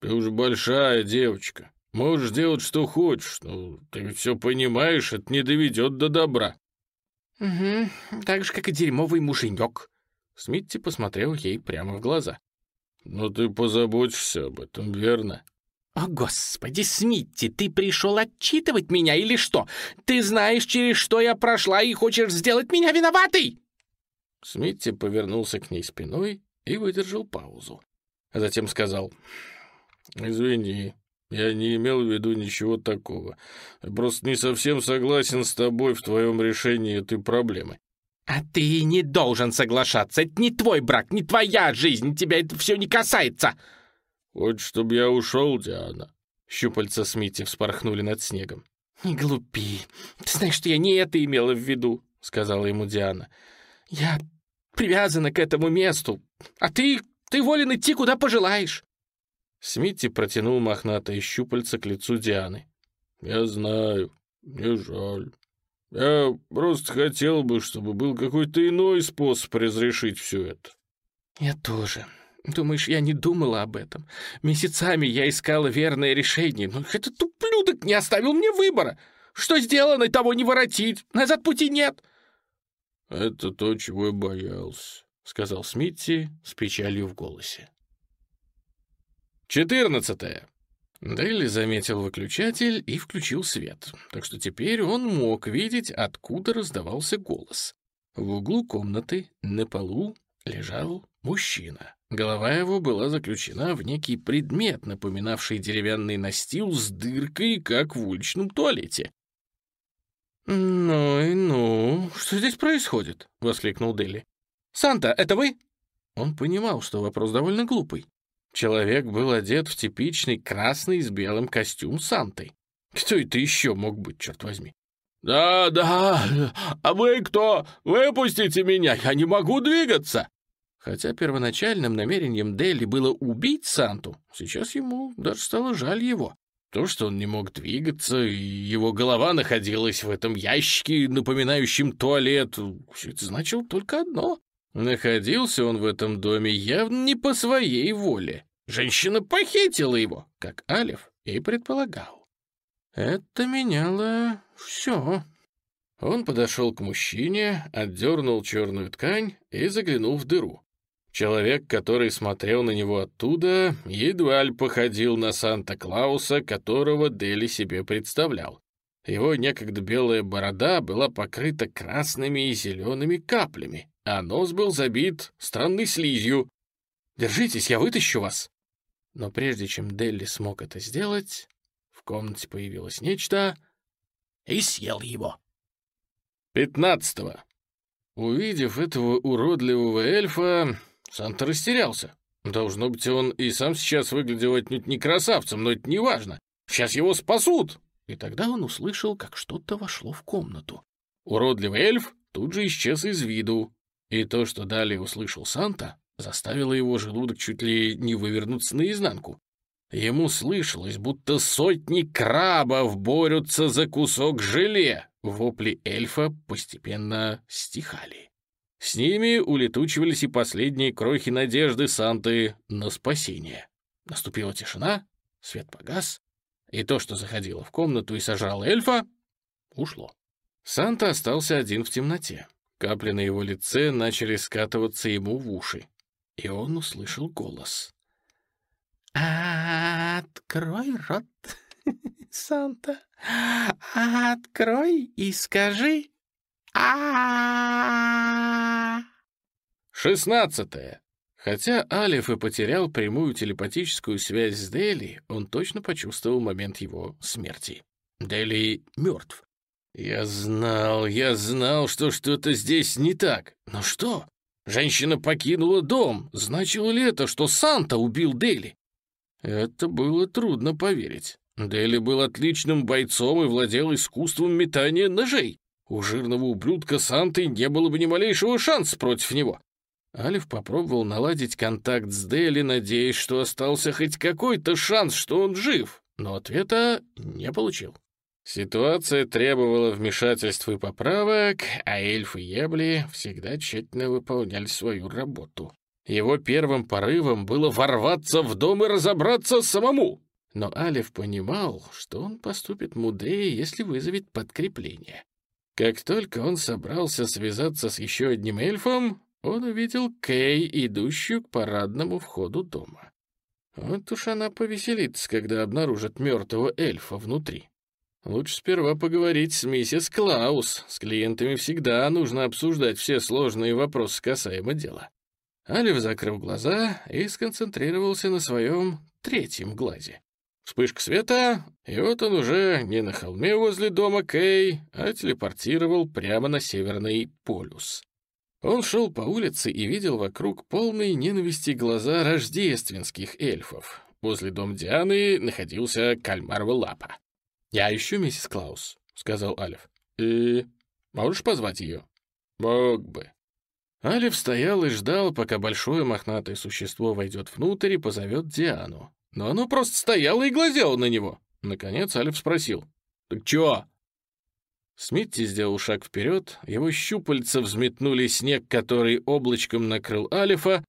«Ты уж большая девочка. Можешь делать, что хочешь, но ты все понимаешь, это не доведет до добра». «Угу, так же, как и дерьмовый муженек», Смитти посмотрел ей прямо в глаза. «Но ты позаботишься об этом, верно?» «О, Господи, Смитти, ты пришел отчитывать меня или что? Ты знаешь, через что я прошла и хочешь сделать меня виноватой?» Смитти повернулся к ней спиной и выдержал паузу. А затем сказал, «Извини, я не имел в виду ничего такого. Я просто не совсем согласен с тобой в твоем решении этой проблемы. «А ты не должен соглашаться. Это не твой брак, не твоя жизнь. Тебя это все не касается». «Хочешь, чтобы я ушел, Диана?» Щупальца Смити вспорхнули над снегом. «Не глупи. Ты знаешь, что я не это имела в виду», — сказала ему Диана. «Я привязана к этому месту, а ты... ты волен идти, куда пожелаешь». Смитти протянул мохнатое щупальце к лицу Дианы. «Я знаю. Мне жаль. Я просто хотел бы, чтобы был какой-то иной способ разрешить все это. Я тоже. Думаешь, я не думала об этом? Месяцами я искала верное решение, но этот ублюдок не оставил мне выбора. Что сделано, того не воротить. Назад пути нет. Это то, чего я боялся, сказал Смитти с печалью в голосе. Четырнадцатое. Дели заметил выключатель и включил свет, так что теперь он мог видеть, откуда раздавался голос. В углу комнаты на полу лежал мужчина. Голова его была заключена в некий предмет, напоминавший деревянный настил с дыркой, как в уличном туалете. «Ну и ну, что здесь происходит?» — воскликнул Дели. «Санта, это вы?» Он понимал, что вопрос довольно глупый. Человек был одет в типичный красный с белым костюм Санты. Кто это еще мог быть, черт возьми? «Да, да, а вы кто? Выпустите меня, я не могу двигаться!» Хотя первоначальным намерением Дели было убить Санту, сейчас ему даже стало жаль его. То, что он не мог двигаться, и его голова находилась в этом ящике, напоминающем туалет, все это значило только одно. Находился он в этом доме явно не по своей воле. Женщина похитила его, как Алиф и предполагал. Это меняло все. Он подошел к мужчине, отдернул черную ткань и заглянул в дыру. Человек, который смотрел на него оттуда, едва ли походил на Санта-Клауса, которого Дели себе представлял. Его некогда белая борода была покрыта красными и зелеными каплями, а нос был забит странной слизью. «Держитесь, я вытащу вас!» Но прежде чем Делли смог это сделать, в комнате появилось нечто и съел его. Пятнадцатого. Увидев этого уродливого эльфа, Санта растерялся. Должно быть, он и сам сейчас выглядел отнюдь не красавцем, но это не важно. Сейчас его спасут. И тогда он услышал, как что-то вошло в комнату. Уродливый эльф тут же исчез из виду. И то, что далее услышал Санта, заставило его желудок чуть ли не вывернуться наизнанку. Ему слышалось, будто сотни крабов борются за кусок желе. Вопли эльфа постепенно стихали. С ними улетучивались и последние крохи надежды Санты на спасение. Наступила тишина, свет погас, и то, что заходило в комнату и сожрало эльфа, ушло. Санта остался один в темноте. Капли на его лице начали скатываться ему в уши, и он услышал голос. «Открой рот, Санта, открой и скажи а Шестнадцатое. Хотя Алиф и потерял прямую телепатическую связь с Дели, он точно почувствовал момент его смерти. Дели мертв. Я знал, я знал, что что-то здесь не так. Но что? Женщина покинула дом. Значило ли это, что Санта убил Дели? Это было трудно поверить. Дели был отличным бойцом и владел искусством метания ножей. У жирного ублюдка Санты не было бы ни малейшего шанса против него. Алиф попробовал наладить контакт с Дели, надеясь, что остался хоть какой-то шанс, что он жив, но ответа не получил. Ситуация требовала вмешательства и поправок, а эльфы Ебли всегда тщательно выполняли свою работу. Его первым порывом было ворваться в дом и разобраться самому. Но Алиф понимал, что он поступит мудрее, если вызовет подкрепление. Как только он собрался связаться с еще одним эльфом, он увидел Кей, идущую к парадному входу дома. Вот уж она повеселится, когда обнаружит мертвого эльфа внутри. Лучше сперва поговорить с миссис Клаус. С клиентами всегда нужно обсуждать все сложные вопросы касаемо дела. Алиф закрыл глаза и сконцентрировался на своем третьем глазе. Вспышка света, и вот он уже не на холме возле дома Кей, а телепортировал прямо на Северный полюс. Он шел по улице и видел вокруг полные ненависти глаза рождественских эльфов. Возле дома Дианы находился кальмарова лапа. «Я ищу миссис Клаус», — сказал Алиф. «И можешь позвать ее?» «Мог бы». Алиф стоял и ждал, пока большое мохнатое существо войдет внутрь и позовет Диану но оно просто стояло и глазело на него. Наконец Алиф спросил. «Так чё?» Смитти сделал шаг вперед, его щупальца взметнули снег, который облачком накрыл Алифа.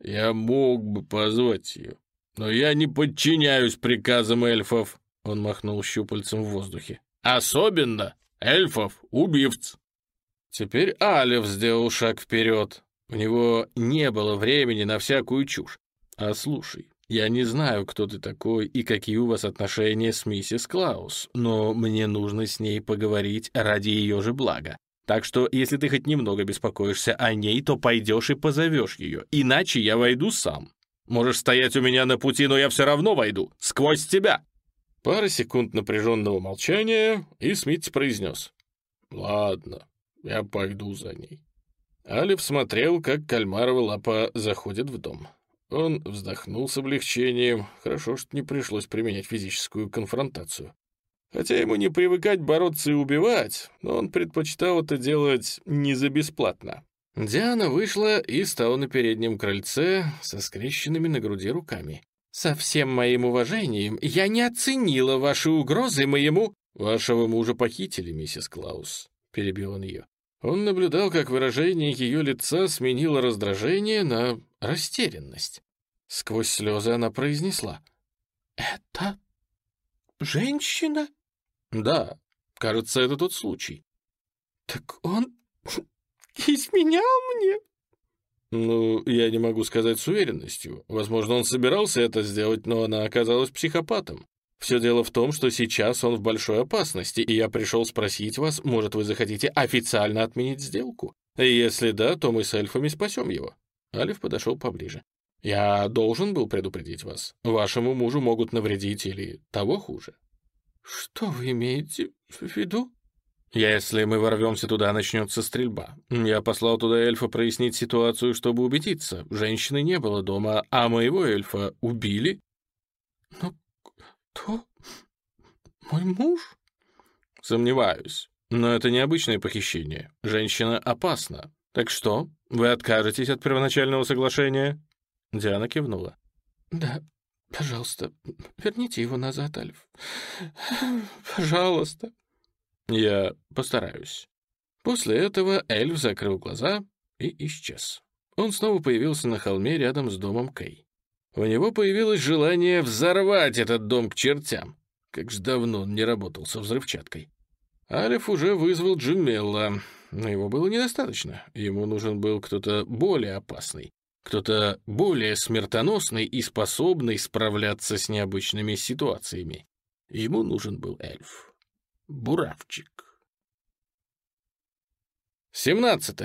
«Я мог бы позвать ее, но я не подчиняюсь приказам эльфов», — он махнул щупальцем в воздухе. «Особенно эльфов-убивц». Теперь Алиф сделал шаг вперед. У него не было времени на всякую чушь. «А слушай, я не знаю, кто ты такой и какие у вас отношения с миссис Клаус, но мне нужно с ней поговорить ради ее же блага. Так что, если ты хоть немного беспокоишься о ней, то пойдешь и позовешь ее, иначе я войду сам. Можешь стоять у меня на пути, но я все равно войду, сквозь тебя». Пара секунд напряженного молчания, и Смитти произнес. «Ладно, я пойду за ней». Алиф смотрел, как кальмарова лапа заходит в дом. Он вздохнул с облегчением. Хорошо, что не пришлось применять физическую конфронтацию. Хотя ему не привыкать бороться и убивать, но он предпочитал это делать не за бесплатно. Диана вышла и стала на переднем крыльце со скрещенными на груди руками. «Со всем моим уважением, я не оценила ваши угрозы моему...» «Вашего мужа похитили, миссис Клаус», — перебил он ее. Он наблюдал, как выражение ее лица сменило раздражение на растерянность. Сквозь слезы она произнесла. «Это женщина?» «Да, кажется, это тот случай». «Так он изменял мне?» «Ну, я не могу сказать с уверенностью. Возможно, он собирался это сделать, но она оказалась психопатом. Все дело в том, что сейчас он в большой опасности, и я пришел спросить вас, может, вы захотите официально отменить сделку? Если да, то мы с эльфами спасем его». Алиф подошел поближе. «Я должен был предупредить вас. Вашему мужу могут навредить или того хуже». «Что вы имеете в виду?» «Если мы ворвемся туда, начнется стрельба. Я послал туда эльфа прояснить ситуацию, чтобы убедиться. Женщины не было дома, а моего эльфа убили». «Но кто? Мой муж?» «Сомневаюсь. Но это необычное похищение. Женщина опасна. Так что, вы откажетесь от первоначального соглашения?» Диана кивнула. «Да, пожалуйста, верните его назад, Альф. Пожалуйста». Я постараюсь. После этого эльф закрыл глаза и исчез. Он снова появился на холме рядом с домом Кей. У него появилось желание взорвать этот дом к чертям. Как же давно он не работал со взрывчаткой. Алиф уже вызвал Джимелла, но его было недостаточно. Ему нужен был кто-то более опасный, кто-то более смертоносный и способный справляться с необычными ситуациями. Ему нужен был эльф. Буравчик. 17.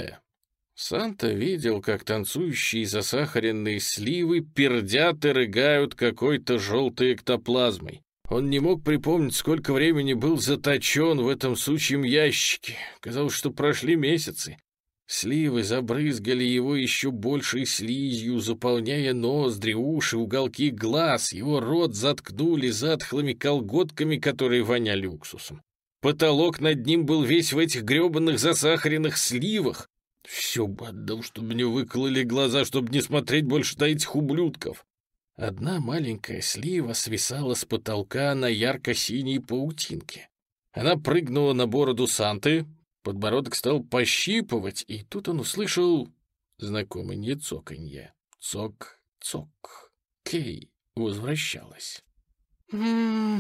Санта видел, как танцующие засахаренные сливы пердят и рыгают какой-то желтой эктоплазмой. Он не мог припомнить, сколько времени был заточен в этом сучьем ящике. Казалось, что прошли месяцы. Сливы забрызгали его еще большей слизью, заполняя ноздри, уши, уголки глаз. Его рот заткнули затхлыми колготками, которые воняли уксусом. Потолок над ним был весь в этих гребаных засахаренных сливах. Все бы отдал, чтобы мне выкололи глаза, чтобы не смотреть больше на этих ублюдков. Одна маленькая слива свисала с потолка на ярко-синей паутинке. Она прыгнула на бороду Санты, подбородок стал пощипывать, и тут он услышал знакомый не цоканье. Цок-цок. Кей возвращалась.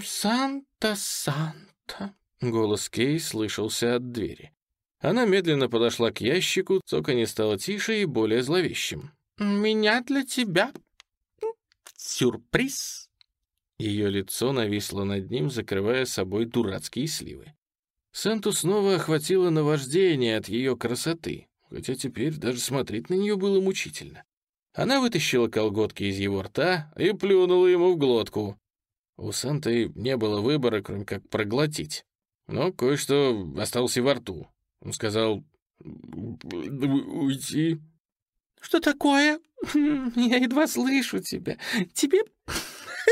«Санта, Санта!» Голос Кей слышался от двери. Она медленно подошла к ящику, цоканье стало тише и более зловещим. «Меня для тебя сюрприз!» Ее лицо нависло над ним, закрывая собой дурацкие сливы. Санту снова охватило наваждение от ее красоты, хотя теперь даже смотреть на нее было мучительно. Она вытащила колготки из его рта и плюнула ему в глотку. У Санты не было выбора, кроме как проглотить. Но кое-что осталось и во рту. Он сказал «Уйти». «Что такое? Я едва слышу тебя. Тебе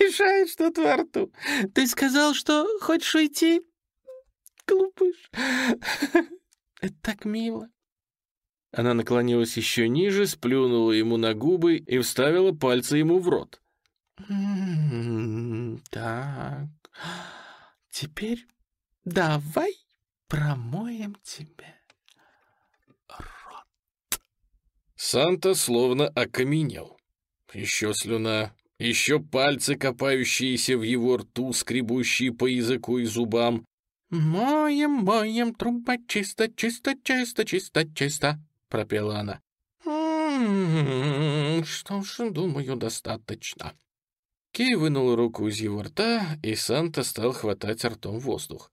мешает что-то во рту. Ты сказал, что хочешь уйти? Глупыш. Это так мило». Она наклонилась еще ниже, сплюнула ему на губы и вставила пальцы ему в рот. «М-м-м, «Так, теперь давай промоем тебе рот». Санта словно окаменел. Еще слюна, еще пальцы, копающиеся в его рту, скребущие по языку и зубам. «Моем, моем, труба чисто, чисто, чисто, чисто, чисто», — пропела она. «М-м-м, «Что ж, думаю, достаточно». Кей вынул руку из его рта, и Санта стал хватать ртом воздух.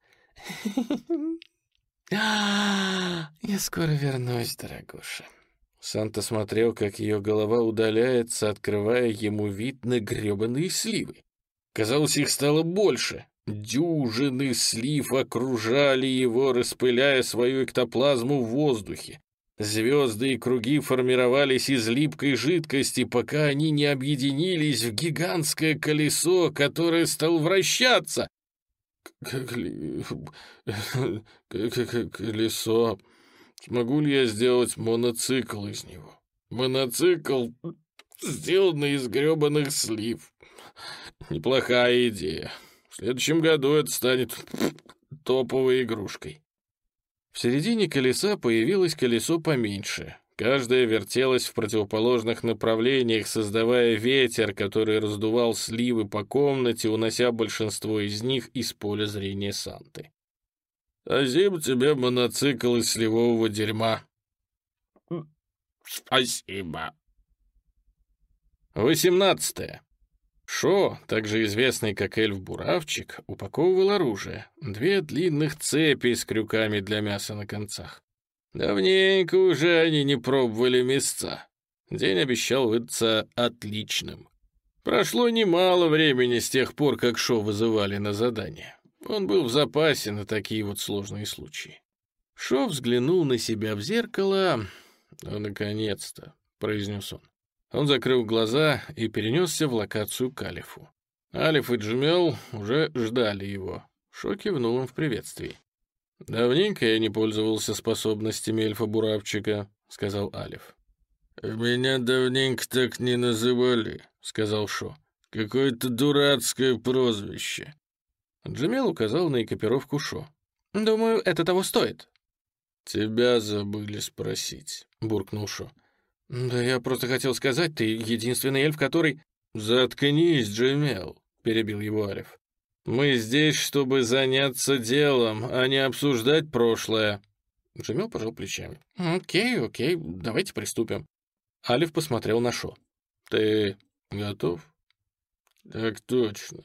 «Я скоро вернусь, дорогуша». Санта смотрел, как ее голова удаляется, открывая ему вид на гребаные сливы. Казалось, их стало больше. Дюжины слив окружали его, распыляя свою эктоплазму в воздухе. Звезды и круги формировались из липкой жидкости, пока они не объединились в гигантское колесо, которое стало вращаться. Колесо. Смогу ли я сделать моноцикл из него? Моноцикл, сделанный из гребаных слив. Неплохая идея. В следующем году это станет топовой игрушкой. В середине колеса появилось колесо поменьше. Каждое вертелось в противоположных направлениях, создавая ветер, который раздувал сливы по комнате, унося большинство из них из поля зрения Санты. «Спасибо тебе, моноцикл из сливового дерьма». «Спасибо». Восемнадцатое. Шо, также известный как эльф-буравчик, упаковывал оружие. Две длинных цепи с крюками для мяса на концах. Давненько уже они не пробовали мясца. День обещал выдаться отличным. Прошло немало времени с тех пор, как Шо вызывали на задание. Он был в запасе на такие вот сложные случаи. Шо взглянул на себя в зеркало. «Ну, наконец-то», — произнес он. Он закрыл глаза и перенесся в локацию к Алифу. Алиф и Джемел уже ждали его. Шо кивнул им в приветствии. «Давненько я не пользовался способностями эльфа-буравчика», — сказал Алиф. «Меня давненько так не называли», — сказал Шо. «Какое-то дурацкое прозвище». Джемел указал на экипировку Шо. «Думаю, это того стоит». «Тебя забыли спросить», — буркнул Шо. «Да я просто хотел сказать, ты единственный эльф, который...» «Заткнись, Джемел», — перебил его Алиф. «Мы здесь, чтобы заняться делом, а не обсуждать прошлое». Джемел пожал плечами. «Окей, окей, давайте приступим». Алиф посмотрел на Шо. «Ты готов?» «Так точно».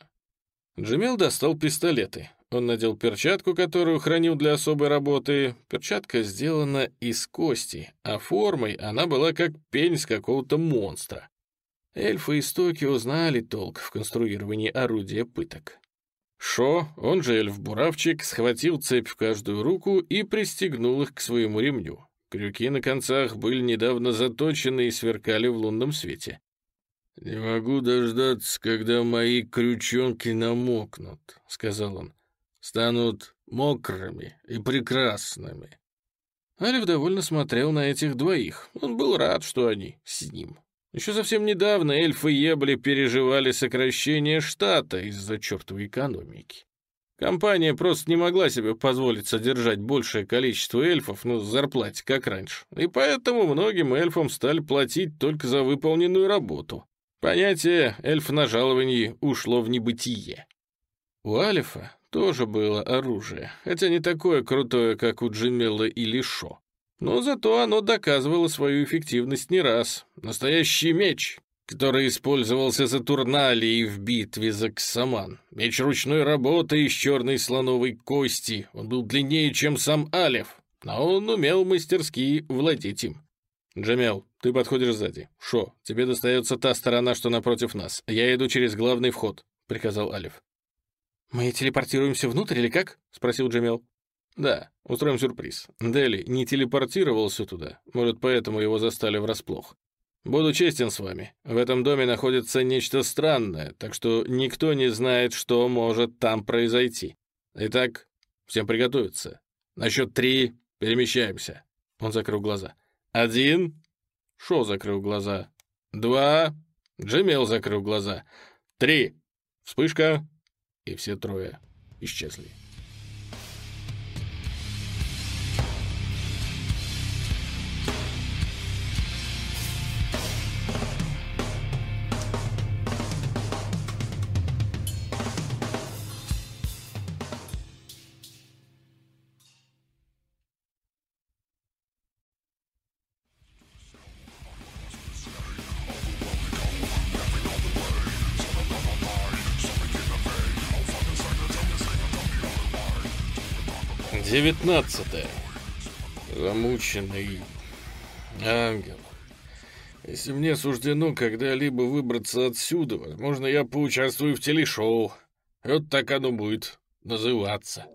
Джемел достал пистолеты. Он надел перчатку, которую хранил для особой работы. Перчатка сделана из кости, а формой она была как пень с какого-то монстра. Эльфы из Токио знали толк в конструировании орудия пыток. Шо, он же эльф-буравчик, схватил цепь в каждую руку и пристегнул их к своему ремню. Крюки на концах были недавно заточены и сверкали в лунном свете. «Не могу дождаться, когда мои крючонки намокнут», — сказал он станут мокрыми и прекрасными. Алиф довольно смотрел на этих двоих. Он был рад, что они с ним. Еще совсем недавно эльфы Ебли переживали сокращение штата из-за чертовой экономики. Компания просто не могла себе позволить содержать большее количество эльфов, с зарплате, как раньше. И поэтому многим эльфам стали платить только за выполненную работу. Понятие «эльф на жаловании» ушло в небытие. У Алифа тоже было оружие, хотя не такое крутое, как у Джимела или Шо. Но зато оно доказывало свою эффективность не раз. Настоящий меч, который использовался за Турналией в битве за Ксаман. Меч ручной работы из черной слоновой кости. Он был длиннее, чем сам Алев, но он умел мастерски владеть им. «Джамел, ты подходишь сзади. Шо, тебе достается та сторона, что напротив нас. Я иду через главный вход», — приказал Алиф. «Мы телепортируемся внутрь или как?» — спросил Джамел. «Да, устроим сюрприз. Дели не телепортировался туда, может, поэтому его застали врасплох. Буду честен с вами, в этом доме находится нечто странное, так что никто не знает, что может там произойти. Итак, всем приготовиться. На счет три перемещаемся». Он закрыл глаза. «Один». Шо закрыл глаза. «Два». Джемел закрыл глаза. «Три». Вспышка и все трое исчезли. Девятнадцатое. Замученный ангел. Если мне суждено когда-либо выбраться отсюда, возможно, я поучаствую в телешоу. Вот так оно будет называться.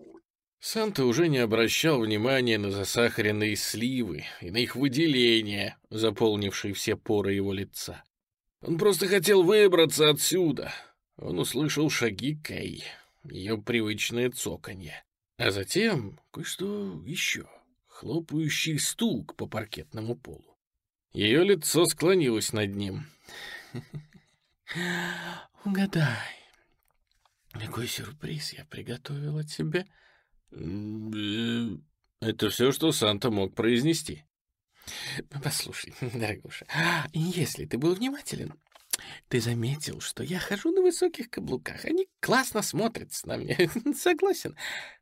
Санта уже не обращал внимания на засахаренные сливы и на их выделения, заполнившие все поры его лица. Он просто хотел выбраться отсюда. Он услышал шаги Кей, ее привычное цоканье. А затем кое-что еще, хлопающий стук по паркетному полу. Ее лицо склонилось над ним. «Угадай, какой сюрприз я приготовила тебе?» Это все, что Санта мог произнести. Послушай, дорогуша, если ты был внимателен, ты заметил, что я хожу на высоких каблуках. Они классно смотрятся на мне. Согласен.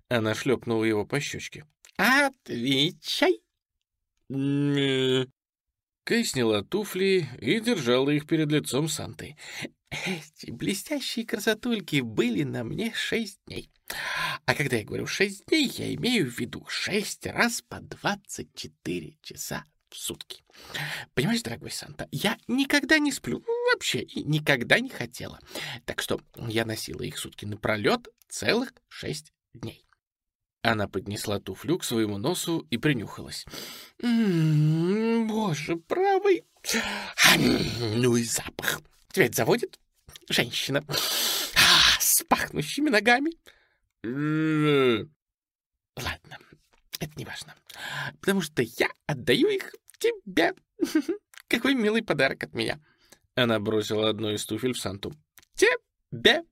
Она шлепнула его по щечке. Отвечай. Кэй сняла туфли и держала их перед лицом Санты. Эти блестящие красотульки были на мне шесть дней. А когда я говорю шесть дней, я имею в виду шесть раз по двадцать четыре часа в сутки. Понимаешь, дорогой Санта, я никогда не сплю, вообще, и никогда не хотела. Так что я носила их сутки напролет целых шесть дней. Она поднесла туфлю к своему носу и принюхалась. «М -м, «Боже, правый! Ну и запах! Тебя это заводит? Женщина а, с пахнущими ногами!» Ладно, это не важно, потому что я отдаю их тебе. Какой милый подарок от меня. Она бросила одну из туфель в Санту. Тебе.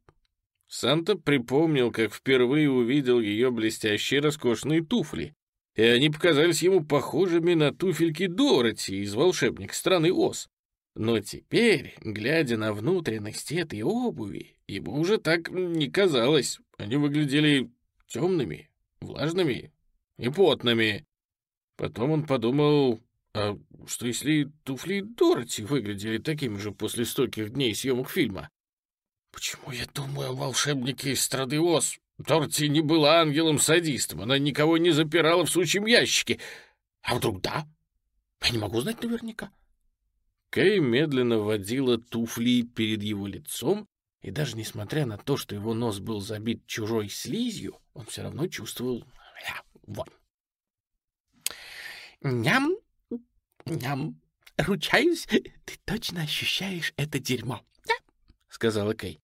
Санта припомнил, как впервые увидел ее блестящие роскошные туфли, и они показались ему похожими на туфельки Дороти из «Волшебник страны Оз». Но теперь, глядя на внутренности этой обуви, ему уже так не казалось. Они выглядели темными, влажными и потными. Потом он подумал, а что если туфли Дороти выглядели такими же после стольких дней съемок фильма? Почему я думаю о волшебнике из страны Оз? Дороти не была ангелом-садистом, она никого не запирала в сучьем ящике. А вдруг да? Я не могу знать наверняка. Кэй медленно водила туфли перед его лицом, и даже несмотря на то, что его нос был забит чужой слизью, он все равно чувствовал вонь. «Ням, ням, ручаюсь, ты точно ощущаешь это дерьмо», — сказала Кэй.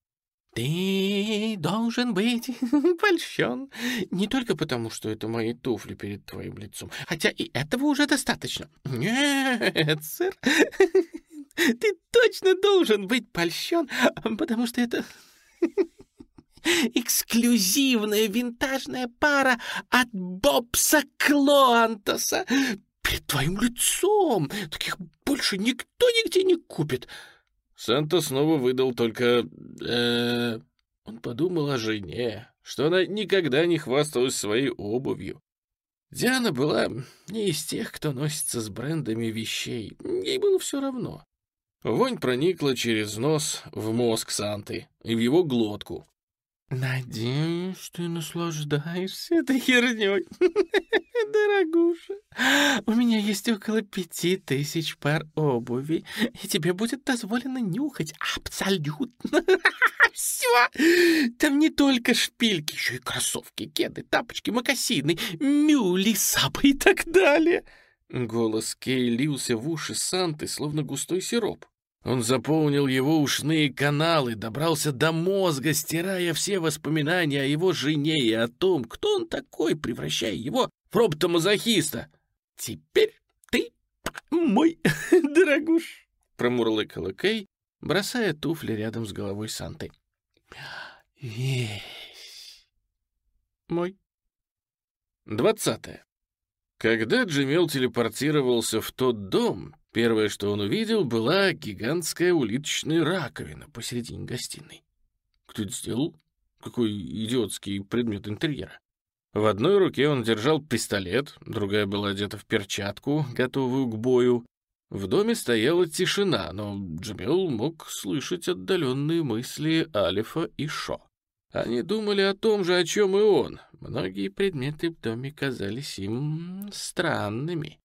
«Ты должен быть польщен. Не только потому, что это мои туфли перед твоим лицом, хотя и этого уже достаточно. Нет, сэр, ты точно должен быть польщен, потому что это эксклюзивная винтажная пара от Бобса Клоантоса. Перед твоим лицом таких больше никто нигде не купит». Санта снова выдал только... Э, он подумал о жене, что она никогда не хвасталась своей обувью. Диана была не из тех, кто носится с брендами вещей. Ей было все равно. Вонь проникла через нос в мозг Санты и в его глотку. «Надеюсь, ты наслаждаешься этой херней, дорогуша. У меня есть около пяти тысяч пар обуви, и тебе будет дозволено нюхать абсолютно все. Там не только шпильки, еще и кроссовки, кеды, тапочки, мокасины, мюли, сапы и так далее». Голос Кей лился в уши Санты, словно густой сироп. Он заполнил его ушные каналы, добрался до мозга, стирая все воспоминания о его жене и о том, кто он такой, превращая его в робота-мазохиста. «Теперь ты мой дорогуш», — промурлыкала Кей, бросая туфли рядом с головой Санты. «Весь мой». Двадцатое. Когда Джемел телепортировался в тот дом, Первое, что он увидел, была гигантская улиточная раковина посередине гостиной. Кто это сделал? Какой идиотский предмет интерьера. В одной руке он держал пистолет, другая была одета в перчатку, готовую к бою. В доме стояла тишина, но Джамил мог слышать отдаленные мысли Алифа и Шо. Они думали о том же, о чем и он. Многие предметы в доме казались им странными.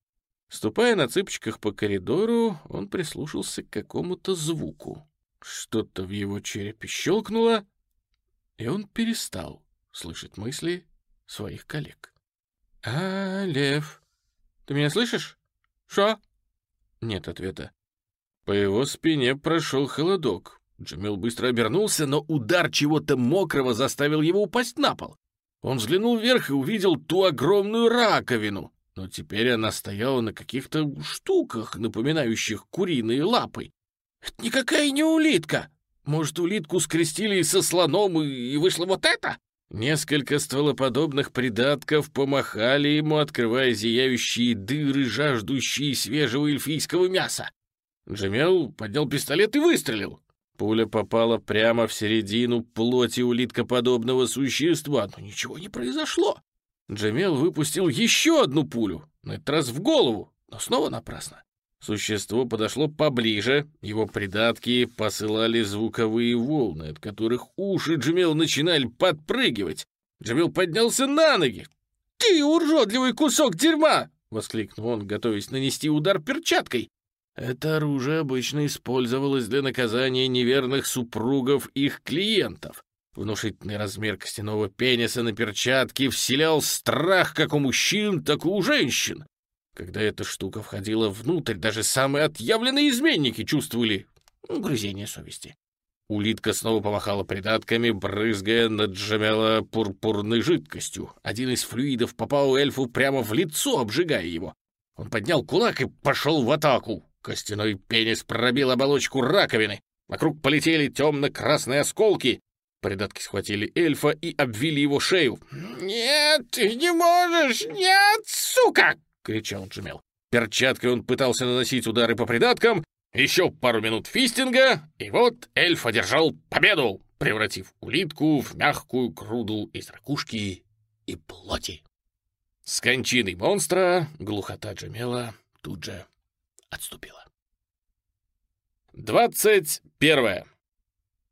Ступая на цыпочках по коридору, он прислушался к какому-то звуку. Что-то в его черепе щелкнуло, и он перестал слышать мысли своих коллег. «А, Лев, ты меня слышишь? Шо?» Нет ответа. По его спине прошел холодок. Джамил быстро обернулся, но удар чего-то мокрого заставил его упасть на пол. Он взглянул вверх и увидел ту огромную раковину, но теперь она стояла на каких-то штуках, напоминающих куриные лапы. Это никакая не улитка. Может, улитку скрестили со слоном, и вышло вот это? Несколько стволоподобных придатков помахали ему, открывая зияющие дыры, жаждущие свежего эльфийского мяса. Джамел поднял пистолет и выстрелил. Пуля попала прямо в середину плоти улиткоподобного существа, но ничего не произошло. Джамел выпустил еще одну пулю, на этот раз в голову, но снова напрасно. Существо подошло поближе, его придатки посылали звуковые волны, от которых уши Джамел начинали подпрыгивать. Джамел поднялся на ноги. «Ты уродливый кусок дерьма!» — воскликнул он, готовясь нанести удар перчаткой. Это оружие обычно использовалось для наказания неверных супругов их клиентов. Внушительный размер костяного пениса на перчатке вселял страх как у мужчин, так и у женщин. Когда эта штука входила внутрь, даже самые отъявленные изменники чувствовали угрызение совести. Улитка снова помахала придатками, брызгая на Джамела пурпурной жидкостью. Один из флюидов попал эльфу прямо в лицо, обжигая его. Он поднял кулак и пошел в атаку. Костяной пенис пробил оболочку раковины. Вокруг полетели темно-красные осколки. Придатки схватили эльфа и обвили его шею. «Нет, ты не можешь! Нет, сука!» — кричал Джемел. Перчаткой он пытался наносить удары по придаткам. Еще пару минут фистинга, и вот эльф одержал победу, превратив улитку в мягкую груду из ракушки и плоти. С кончиной монстра глухота Джемела тут же отступила. Двадцать первое.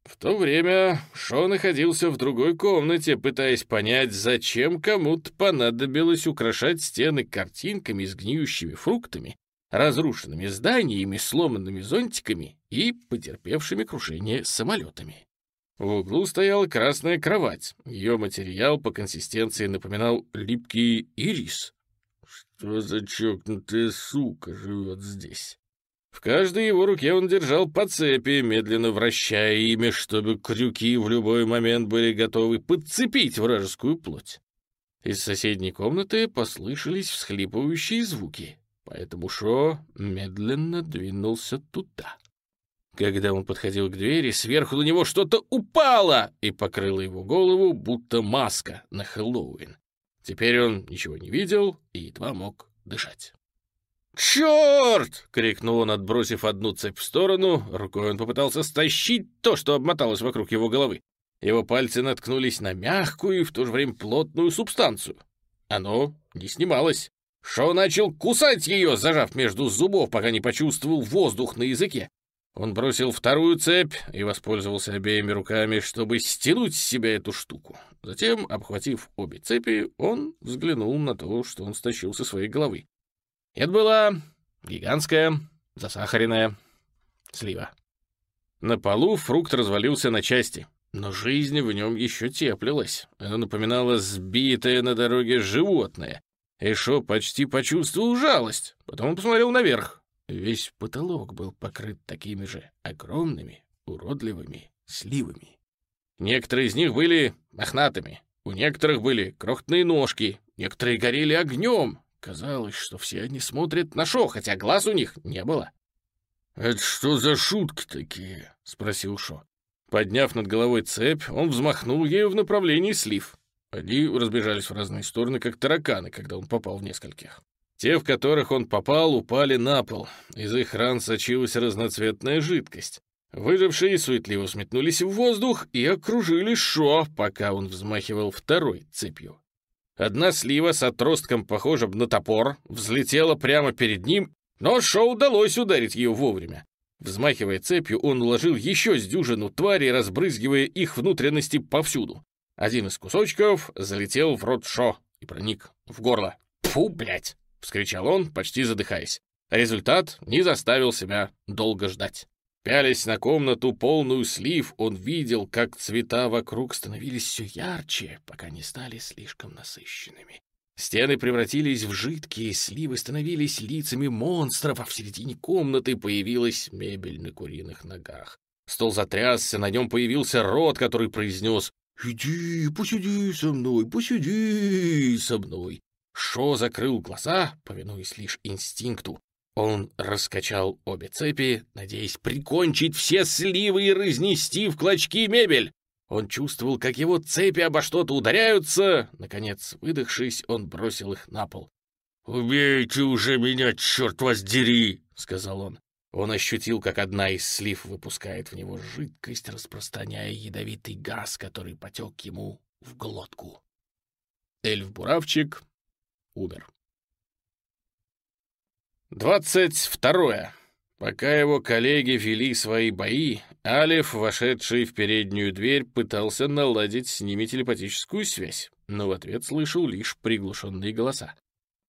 В то время Шо находился в другой комнате, пытаясь понять, зачем кому-то понадобилось украшать стены картинками с гниющими фруктами, разрушенными зданиями, сломанными зонтиками и потерпевшими крушение самолетами. В углу стояла красная кровать. Ее материал по консистенции напоминал липкий ирис. Что за чокнутая сука живет здесь? В каждой его руке он держал по цепи, медленно вращая ими, чтобы крюки в любой момент были готовы подцепить вражескую плоть. Из соседней комнаты послышались всхлипывающие звуки, поэтому Шо медленно двинулся туда. Когда он подходил к двери, сверху на него что-то упало и покрыло его голову, будто маска на Хэллоуин. Теперь он ничего не видел и едва мог дышать. «Черт!» — крикнул он, отбросив одну цепь в сторону. Рукой он попытался стащить то, что обмоталось вокруг его головы. Его пальцы наткнулись на мягкую и в то же время плотную субстанцию. Оно не снималось. Шоу начал кусать ее, зажав между зубов, пока не почувствовал воздух на языке. Он бросил вторую цепь и воспользовался обеими руками, чтобы стянуть с себя эту штуку. Затем, обхватив обе цепи, он взглянул на то, что он стащил со своей головы. Это была гигантская, засахаренная слива. На полу фрукт развалился на части, но жизнь в нем еще теплилась. Она напоминала сбитое на дороге животное. Эшо почти почувствовал жалость. Потом он посмотрел наверх. Весь потолок был покрыт такими же огромными, уродливыми сливами. Некоторые из них были мохнатыми, у некоторых были крохотные ножки, некоторые горели огнем, Казалось, что все они смотрят на Шо, хотя глаз у них не было. «Это что за шутки такие?» — спросил Шо. Подняв над головой цепь, он взмахнул ею в направлении слив. Они разбежались в разные стороны, как тараканы, когда он попал в нескольких. Те, в которых он попал, упали на пол. Из их ран сочилась разноцветная жидкость. Выжившие суетливо сметнулись в воздух и окружили Шо, пока он взмахивал второй цепью. Одна слива с отростком, похожим на топор, взлетела прямо перед ним, но Шоу удалось ударить ее вовремя. Взмахивая цепью, он уложил еще с дюжину тварей, разбрызгивая их внутренности повсюду. Один из кусочков залетел в рот Шо и проник в горло. «Фу, блядь!» — вскричал он, почти задыхаясь. Результат не заставил себя долго ждать. Пялясь на комнату, полную слив, он видел, как цвета вокруг становились все ярче, пока не стали слишком насыщенными. Стены превратились в жидкие, сливы становились лицами монстров, а в середине комнаты появилась мебель на куриных ногах. Стол затрясся, на нем появился рот, который произнес «Иди, посиди со мной, посиди со мной». Шо закрыл глаза, повинуясь лишь инстинкту, он раскачал обе цепи, надеясь прикончить все сливы и разнести в клочки мебель. Он чувствовал, как его цепи обо что-то ударяются. Наконец, выдохшись, он бросил их на пол. «Убейте уже меня, черт вас дери!» — сказал он. Он ощутил, как одна из слив выпускает в него жидкость, распространяя ядовитый газ, который потек ему в глотку. Эльф-буравчик умер. Двадцать второе. Пока его коллеги вели свои бои, Алиф, вошедший в переднюю дверь, пытался наладить с ними телепатическую связь, но в ответ слышал лишь приглушенные голоса.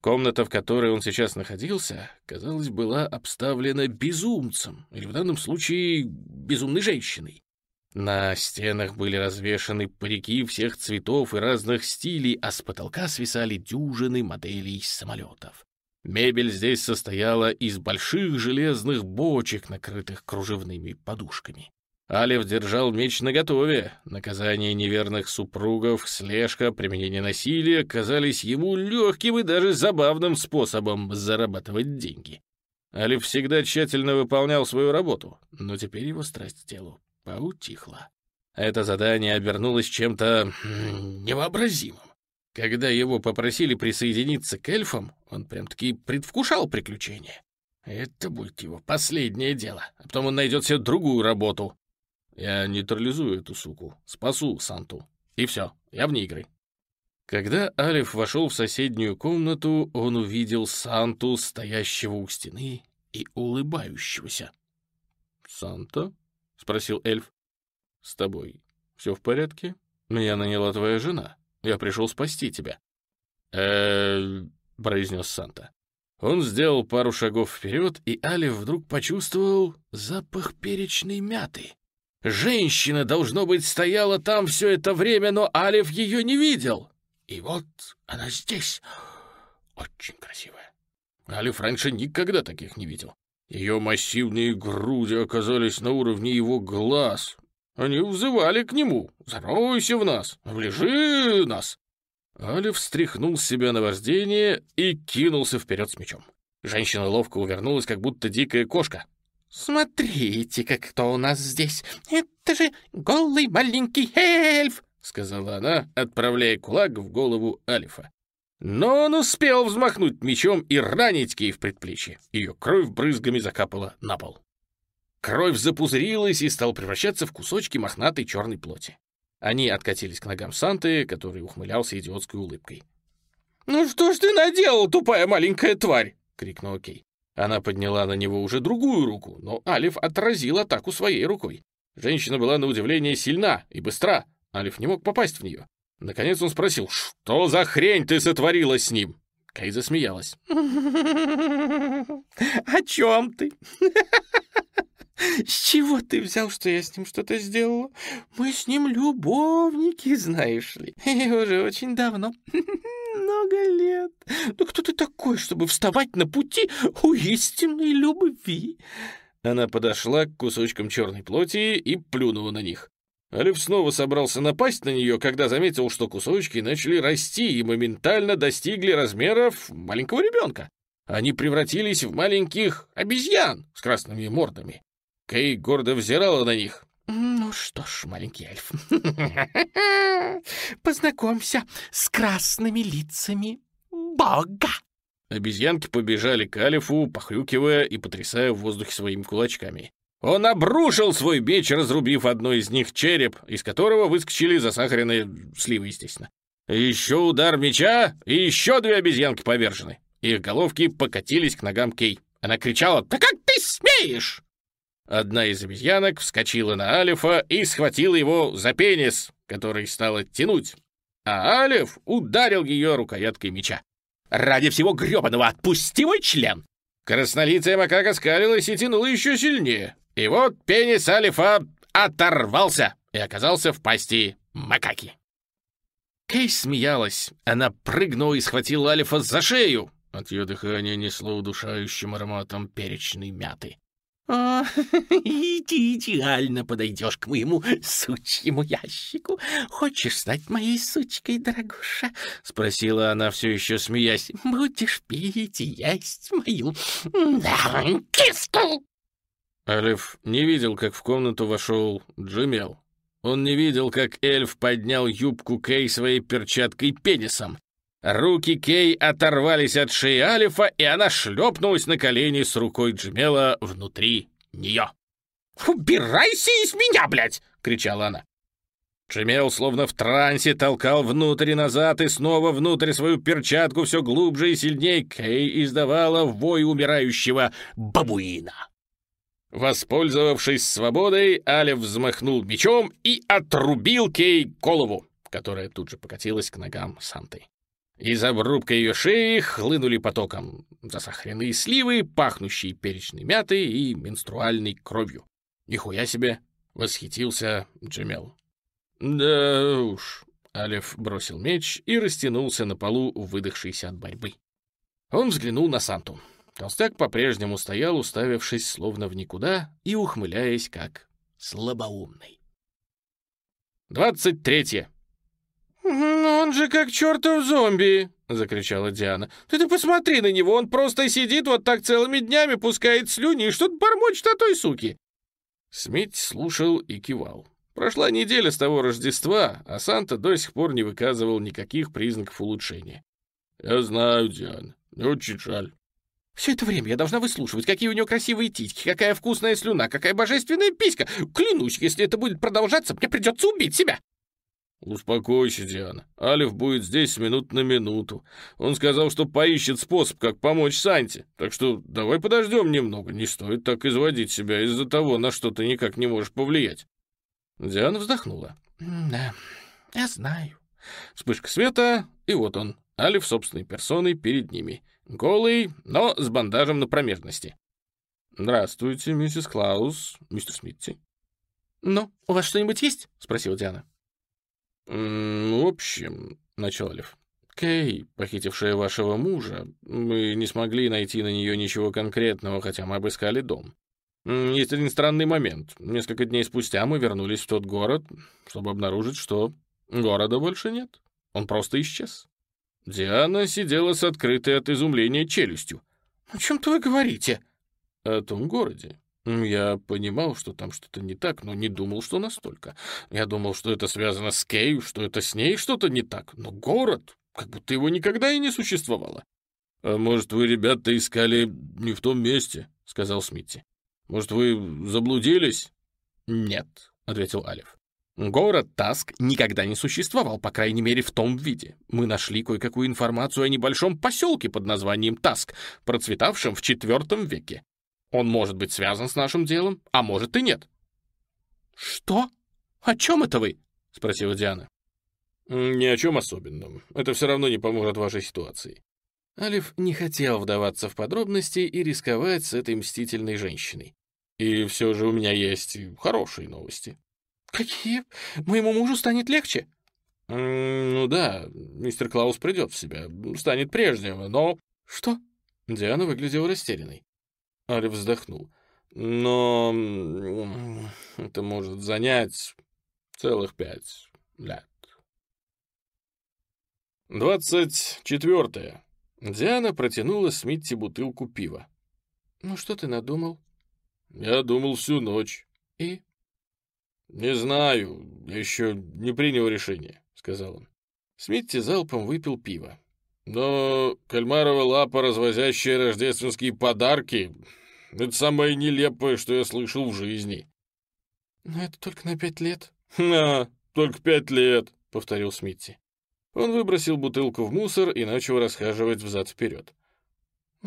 Комната, в которой он сейчас находился, казалось, была обставлена безумцем, или в данном случае безумной женщиной. На стенах были развешаны парики всех цветов и разных стилей, а с потолка свисали дюжины моделей самолетов. Мебель здесь состояла из больших железных бочек, накрытых кружевными подушками. Алев держал меч наготове. Наказание неверных супругов, слежка, применение насилия казались ему легким и даже забавным способом зарабатывать деньги. Алиф всегда тщательно выполнял свою работу, но теперь его страсть к телу поутихла. Это задание обернулось чем-то невообразимым. Когда его попросили присоединиться к эльфам, он прям-таки предвкушал приключения. Это будет его последнее дело, а потом он найдет себе другую работу. Я нейтрализую эту суку, спасу Санту. И все, я вне игры. Когда Алиф вошел в соседнюю комнату, он увидел Санту, стоящего у стены и улыбающегося. «Санта?» — спросил эльф. «С тобой все в порядке? Меня наняла твоя жена». Я пришел спасти тебя». «Э-э-э», произнес Санта. Он сделал пару шагов вперед, и Алиф вдруг почувствовал запах перечной мяты. Женщина, должно быть, стояла там все это время, но Алиф ее не видел. И вот она здесь, очень красивая. Алиф раньше никогда таких не видел. Ее массивные груди оказались на уровне его глаз, они взывали к нему. «Заройся в нас! Влежи нас!» Алиф встряхнул с себя на вождение и кинулся вперед с мечом. Женщина ловко увернулась, как будто дикая кошка. «Смотрите-ка, кто у нас здесь! Это же голый маленький эльф!» — сказала она, отправляя кулак в голову Алифа. Но он успел взмахнуть мечом и ранить Кей в предплечье. Ее кровь брызгами закапала на пол. Кровь запузырилась и стала превращаться в кусочки мохнатой черной плоти. Они откатились к ногам Санты, который ухмылялся идиотской улыбкой. «Ну что ж ты наделал, тупая маленькая тварь?» — крикнула Кей. Она подняла на него уже другую руку, но Алиф отразил атаку своей рукой. Женщина была на удивление сильна и быстра. Алиф не мог попасть в нее. Наконец он спросил, «Что за хрень ты сотворила с ним?» Кей засмеялась. «О чем ты?» «С чего ты взял, что я с ним что-то сделала? Мы с ним любовники, знаешь ли, и уже очень давно, много лет. Ну кто ты такой, чтобы вставать на пути у истинной любви?» Она подошла к кусочкам черной плоти и плюнула на них. Алиф снова собрался напасть на нее, когда заметил, что кусочки начали расти и моментально достигли размеров маленького ребенка. Они превратились в маленьких обезьян с красными мордами. Кей гордо взирала на них. «Ну что ж, маленький эльф, познакомься с красными лицами Бога!» Обезьянки побежали к Алифу, похрюкивая и потрясая в воздухе своими кулачками. Он обрушил свой меч, разрубив одну из них череп, из которого выскочили засахаренные сливы, естественно. Еще удар меча, и еще две обезьянки повержены. Их головки покатились к ногам Кей. Она кричала «Да как ты смеешь!» Одна из обезьянок вскочила на Алифа и схватила его за пенис, который стал оттянуть. А Алиф ударил ее рукояткой меча. «Ради всего гребаного отпусти мой член!» Краснолицая макака скалилась и тянула еще сильнее. И вот пенис Алифа оторвался и оказался в пасти макаки. Кейс смеялась. Она прыгнула и схватила Алифа за шею. От ее дыхания несло удушающим ароматом перечной мяты. «О, и ты идеально подойдешь к моему сучьему ящику. Хочешь стать моей сучкой, дорогуша?» — спросила она, все еще смеясь. «Будешь пить и есть мою да, киску!» Алиф не видел, как в комнату вошел Джимел. Он не видел, как эльф поднял юбку Кей своей перчаткой пенисом. Руки Кей оторвались от шеи Алифа, и она шлепнулась на колени с рукой Джимела внутри нее. «Убирайся из меня, блядь!» — кричала она. Джимел, словно в трансе, толкал внутрь и назад и снова внутрь свою перчатку все глубже и сильнее. Кей издавала вой умирающего бабуина. Воспользовавшись свободой, Алев взмахнул мечом и отрубил Кей голову, которая тут же покатилась к ногам Санты. Из обрубка ее шеи хлынули потоком засахаренные сливы, пахнущие перечной мятой и менструальной кровью. «Нихуя себе!» — восхитился Джемел. «Да уж...» — Алев бросил меч и растянулся на полу, выдохшийся от борьбы. Он взглянул на Санту. Толстяк по-прежнему стоял, уставившись словно в никуда и ухмыляясь, как слабоумный. «Двадцать третье!» «Он же как чертов зомби!» — закричала Диана. «Ты-то посмотри на него, он просто сидит вот так целыми днями, пускает слюни и что-то бормочет о той суке!» Смит слушал и кивал. Прошла неделя с того Рождества, а Санта до сих пор не выказывал никаких признаков улучшения. «Я знаю, Диана, очень жаль». Все это время я должна выслушивать, какие у него красивые титьки, какая вкусная слюна, какая божественная писька. Клянусь, если это будет продолжаться, мне придется убить себя. «Успокойся, Диана. Алиф будет здесь с минут на минуту. Он сказал, что поищет способ, как помочь Санте. Так что давай подождем немного. Не стоит так изводить себя из-за того, на что ты никак не можешь повлиять». Диана вздохнула. «Да, я знаю». Вспышка света, и вот он, Алиф собственной персоной перед ними. Голый, но с бандажем на промежности. «Здравствуйте, миссис Клаус, мистер Смитти». «Ну, у вас что-нибудь есть?» — спросила Диана. «В общем», — начал Алиф, — «Кей, похитившая вашего мужа, мы не смогли найти на нее ничего конкретного, хотя мы обыскали дом. Есть один странный момент. Несколько дней спустя мы вернулись в тот город, чтобы обнаружить, что города больше нет. Он просто исчез». Диана сидела с открытой от изумления челюстью. «О чем-то вы говорите?» «О том городе. Я понимал, что там что-то не так, но не думал, что настолько. Я думал, что это связано с Кей, что это с ней что-то не так. Но город, как будто его никогда и не существовало. «А может, вы, ребята, искали не в том месте?» — сказал Смитти. «Может, вы заблудились?» «Нет», — ответил Алиф. Город Таск никогда не существовал, по крайней мере, в том виде. Мы нашли кое-какую информацию о небольшом поселке под названием Таск, процветавшем в IV веке. Он может быть связан с нашим делом, а может и нет. «Что? О чем это вы?» — спросила Диана. «Ни о чем особенном. Это все равно не поможет вашей ситуации». Алиф не хотел вдаваться в подробности и рисковать с этой мстительной женщиной. И все же у меня есть хорошие новости. «Какие? Моему мужу станет легче?» «Ну да, мистер Клаус придет в себя, станет прежним, но...» «Что?» Диана выглядела растерянной. Ари вздохнул. Но это может занять целых пять лет. Двадцать четвертое. Диана протянула Смитти бутылку пива. «Ну что ты надумал?» «Я думал всю ночь». «И?» «Не знаю, еще не принял решение», — сказал он. Смитти залпом выпил пиво. «Но кальмарова лапа, развозящая рождественские подарки, это самое нелепое, что я слышал в жизни». «Но это только на пять лет». «На, только пять лет», — повторил Смитти. Он выбросил бутылку в мусор и начал расхаживать взад-вперед.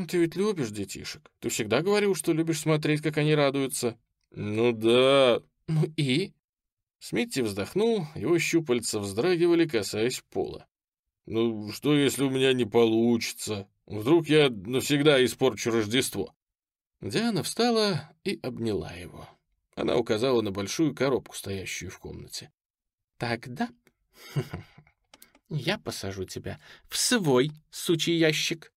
«Ты ведь любишь детишек. Ты всегда говорил, что любишь смотреть, как они радуются». «Ну да». «Ну и?» Смитти вздохнул, его щупальца вздрагивали, касаясь пола. «Ну, что, если у меня не получится? Вдруг я навсегда испорчу Рождество?» Диана встала и обняла его. Она указала на большую коробку, стоящую в комнате. «Тогда я посажу тебя в свой сучий ящик».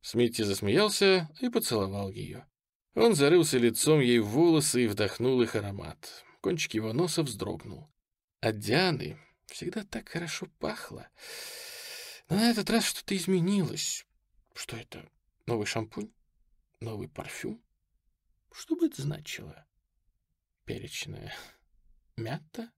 Смитти засмеялся и поцеловал ее. Он зарылся лицом ей в волосы и вдохнул их аромат. Кончик его носа вздрогнул. От Дианы всегда так хорошо пахло. На этот раз что-то изменилось. Что это? Новый шампунь? Новый парфюм? Что бы это значило? Перечная мята?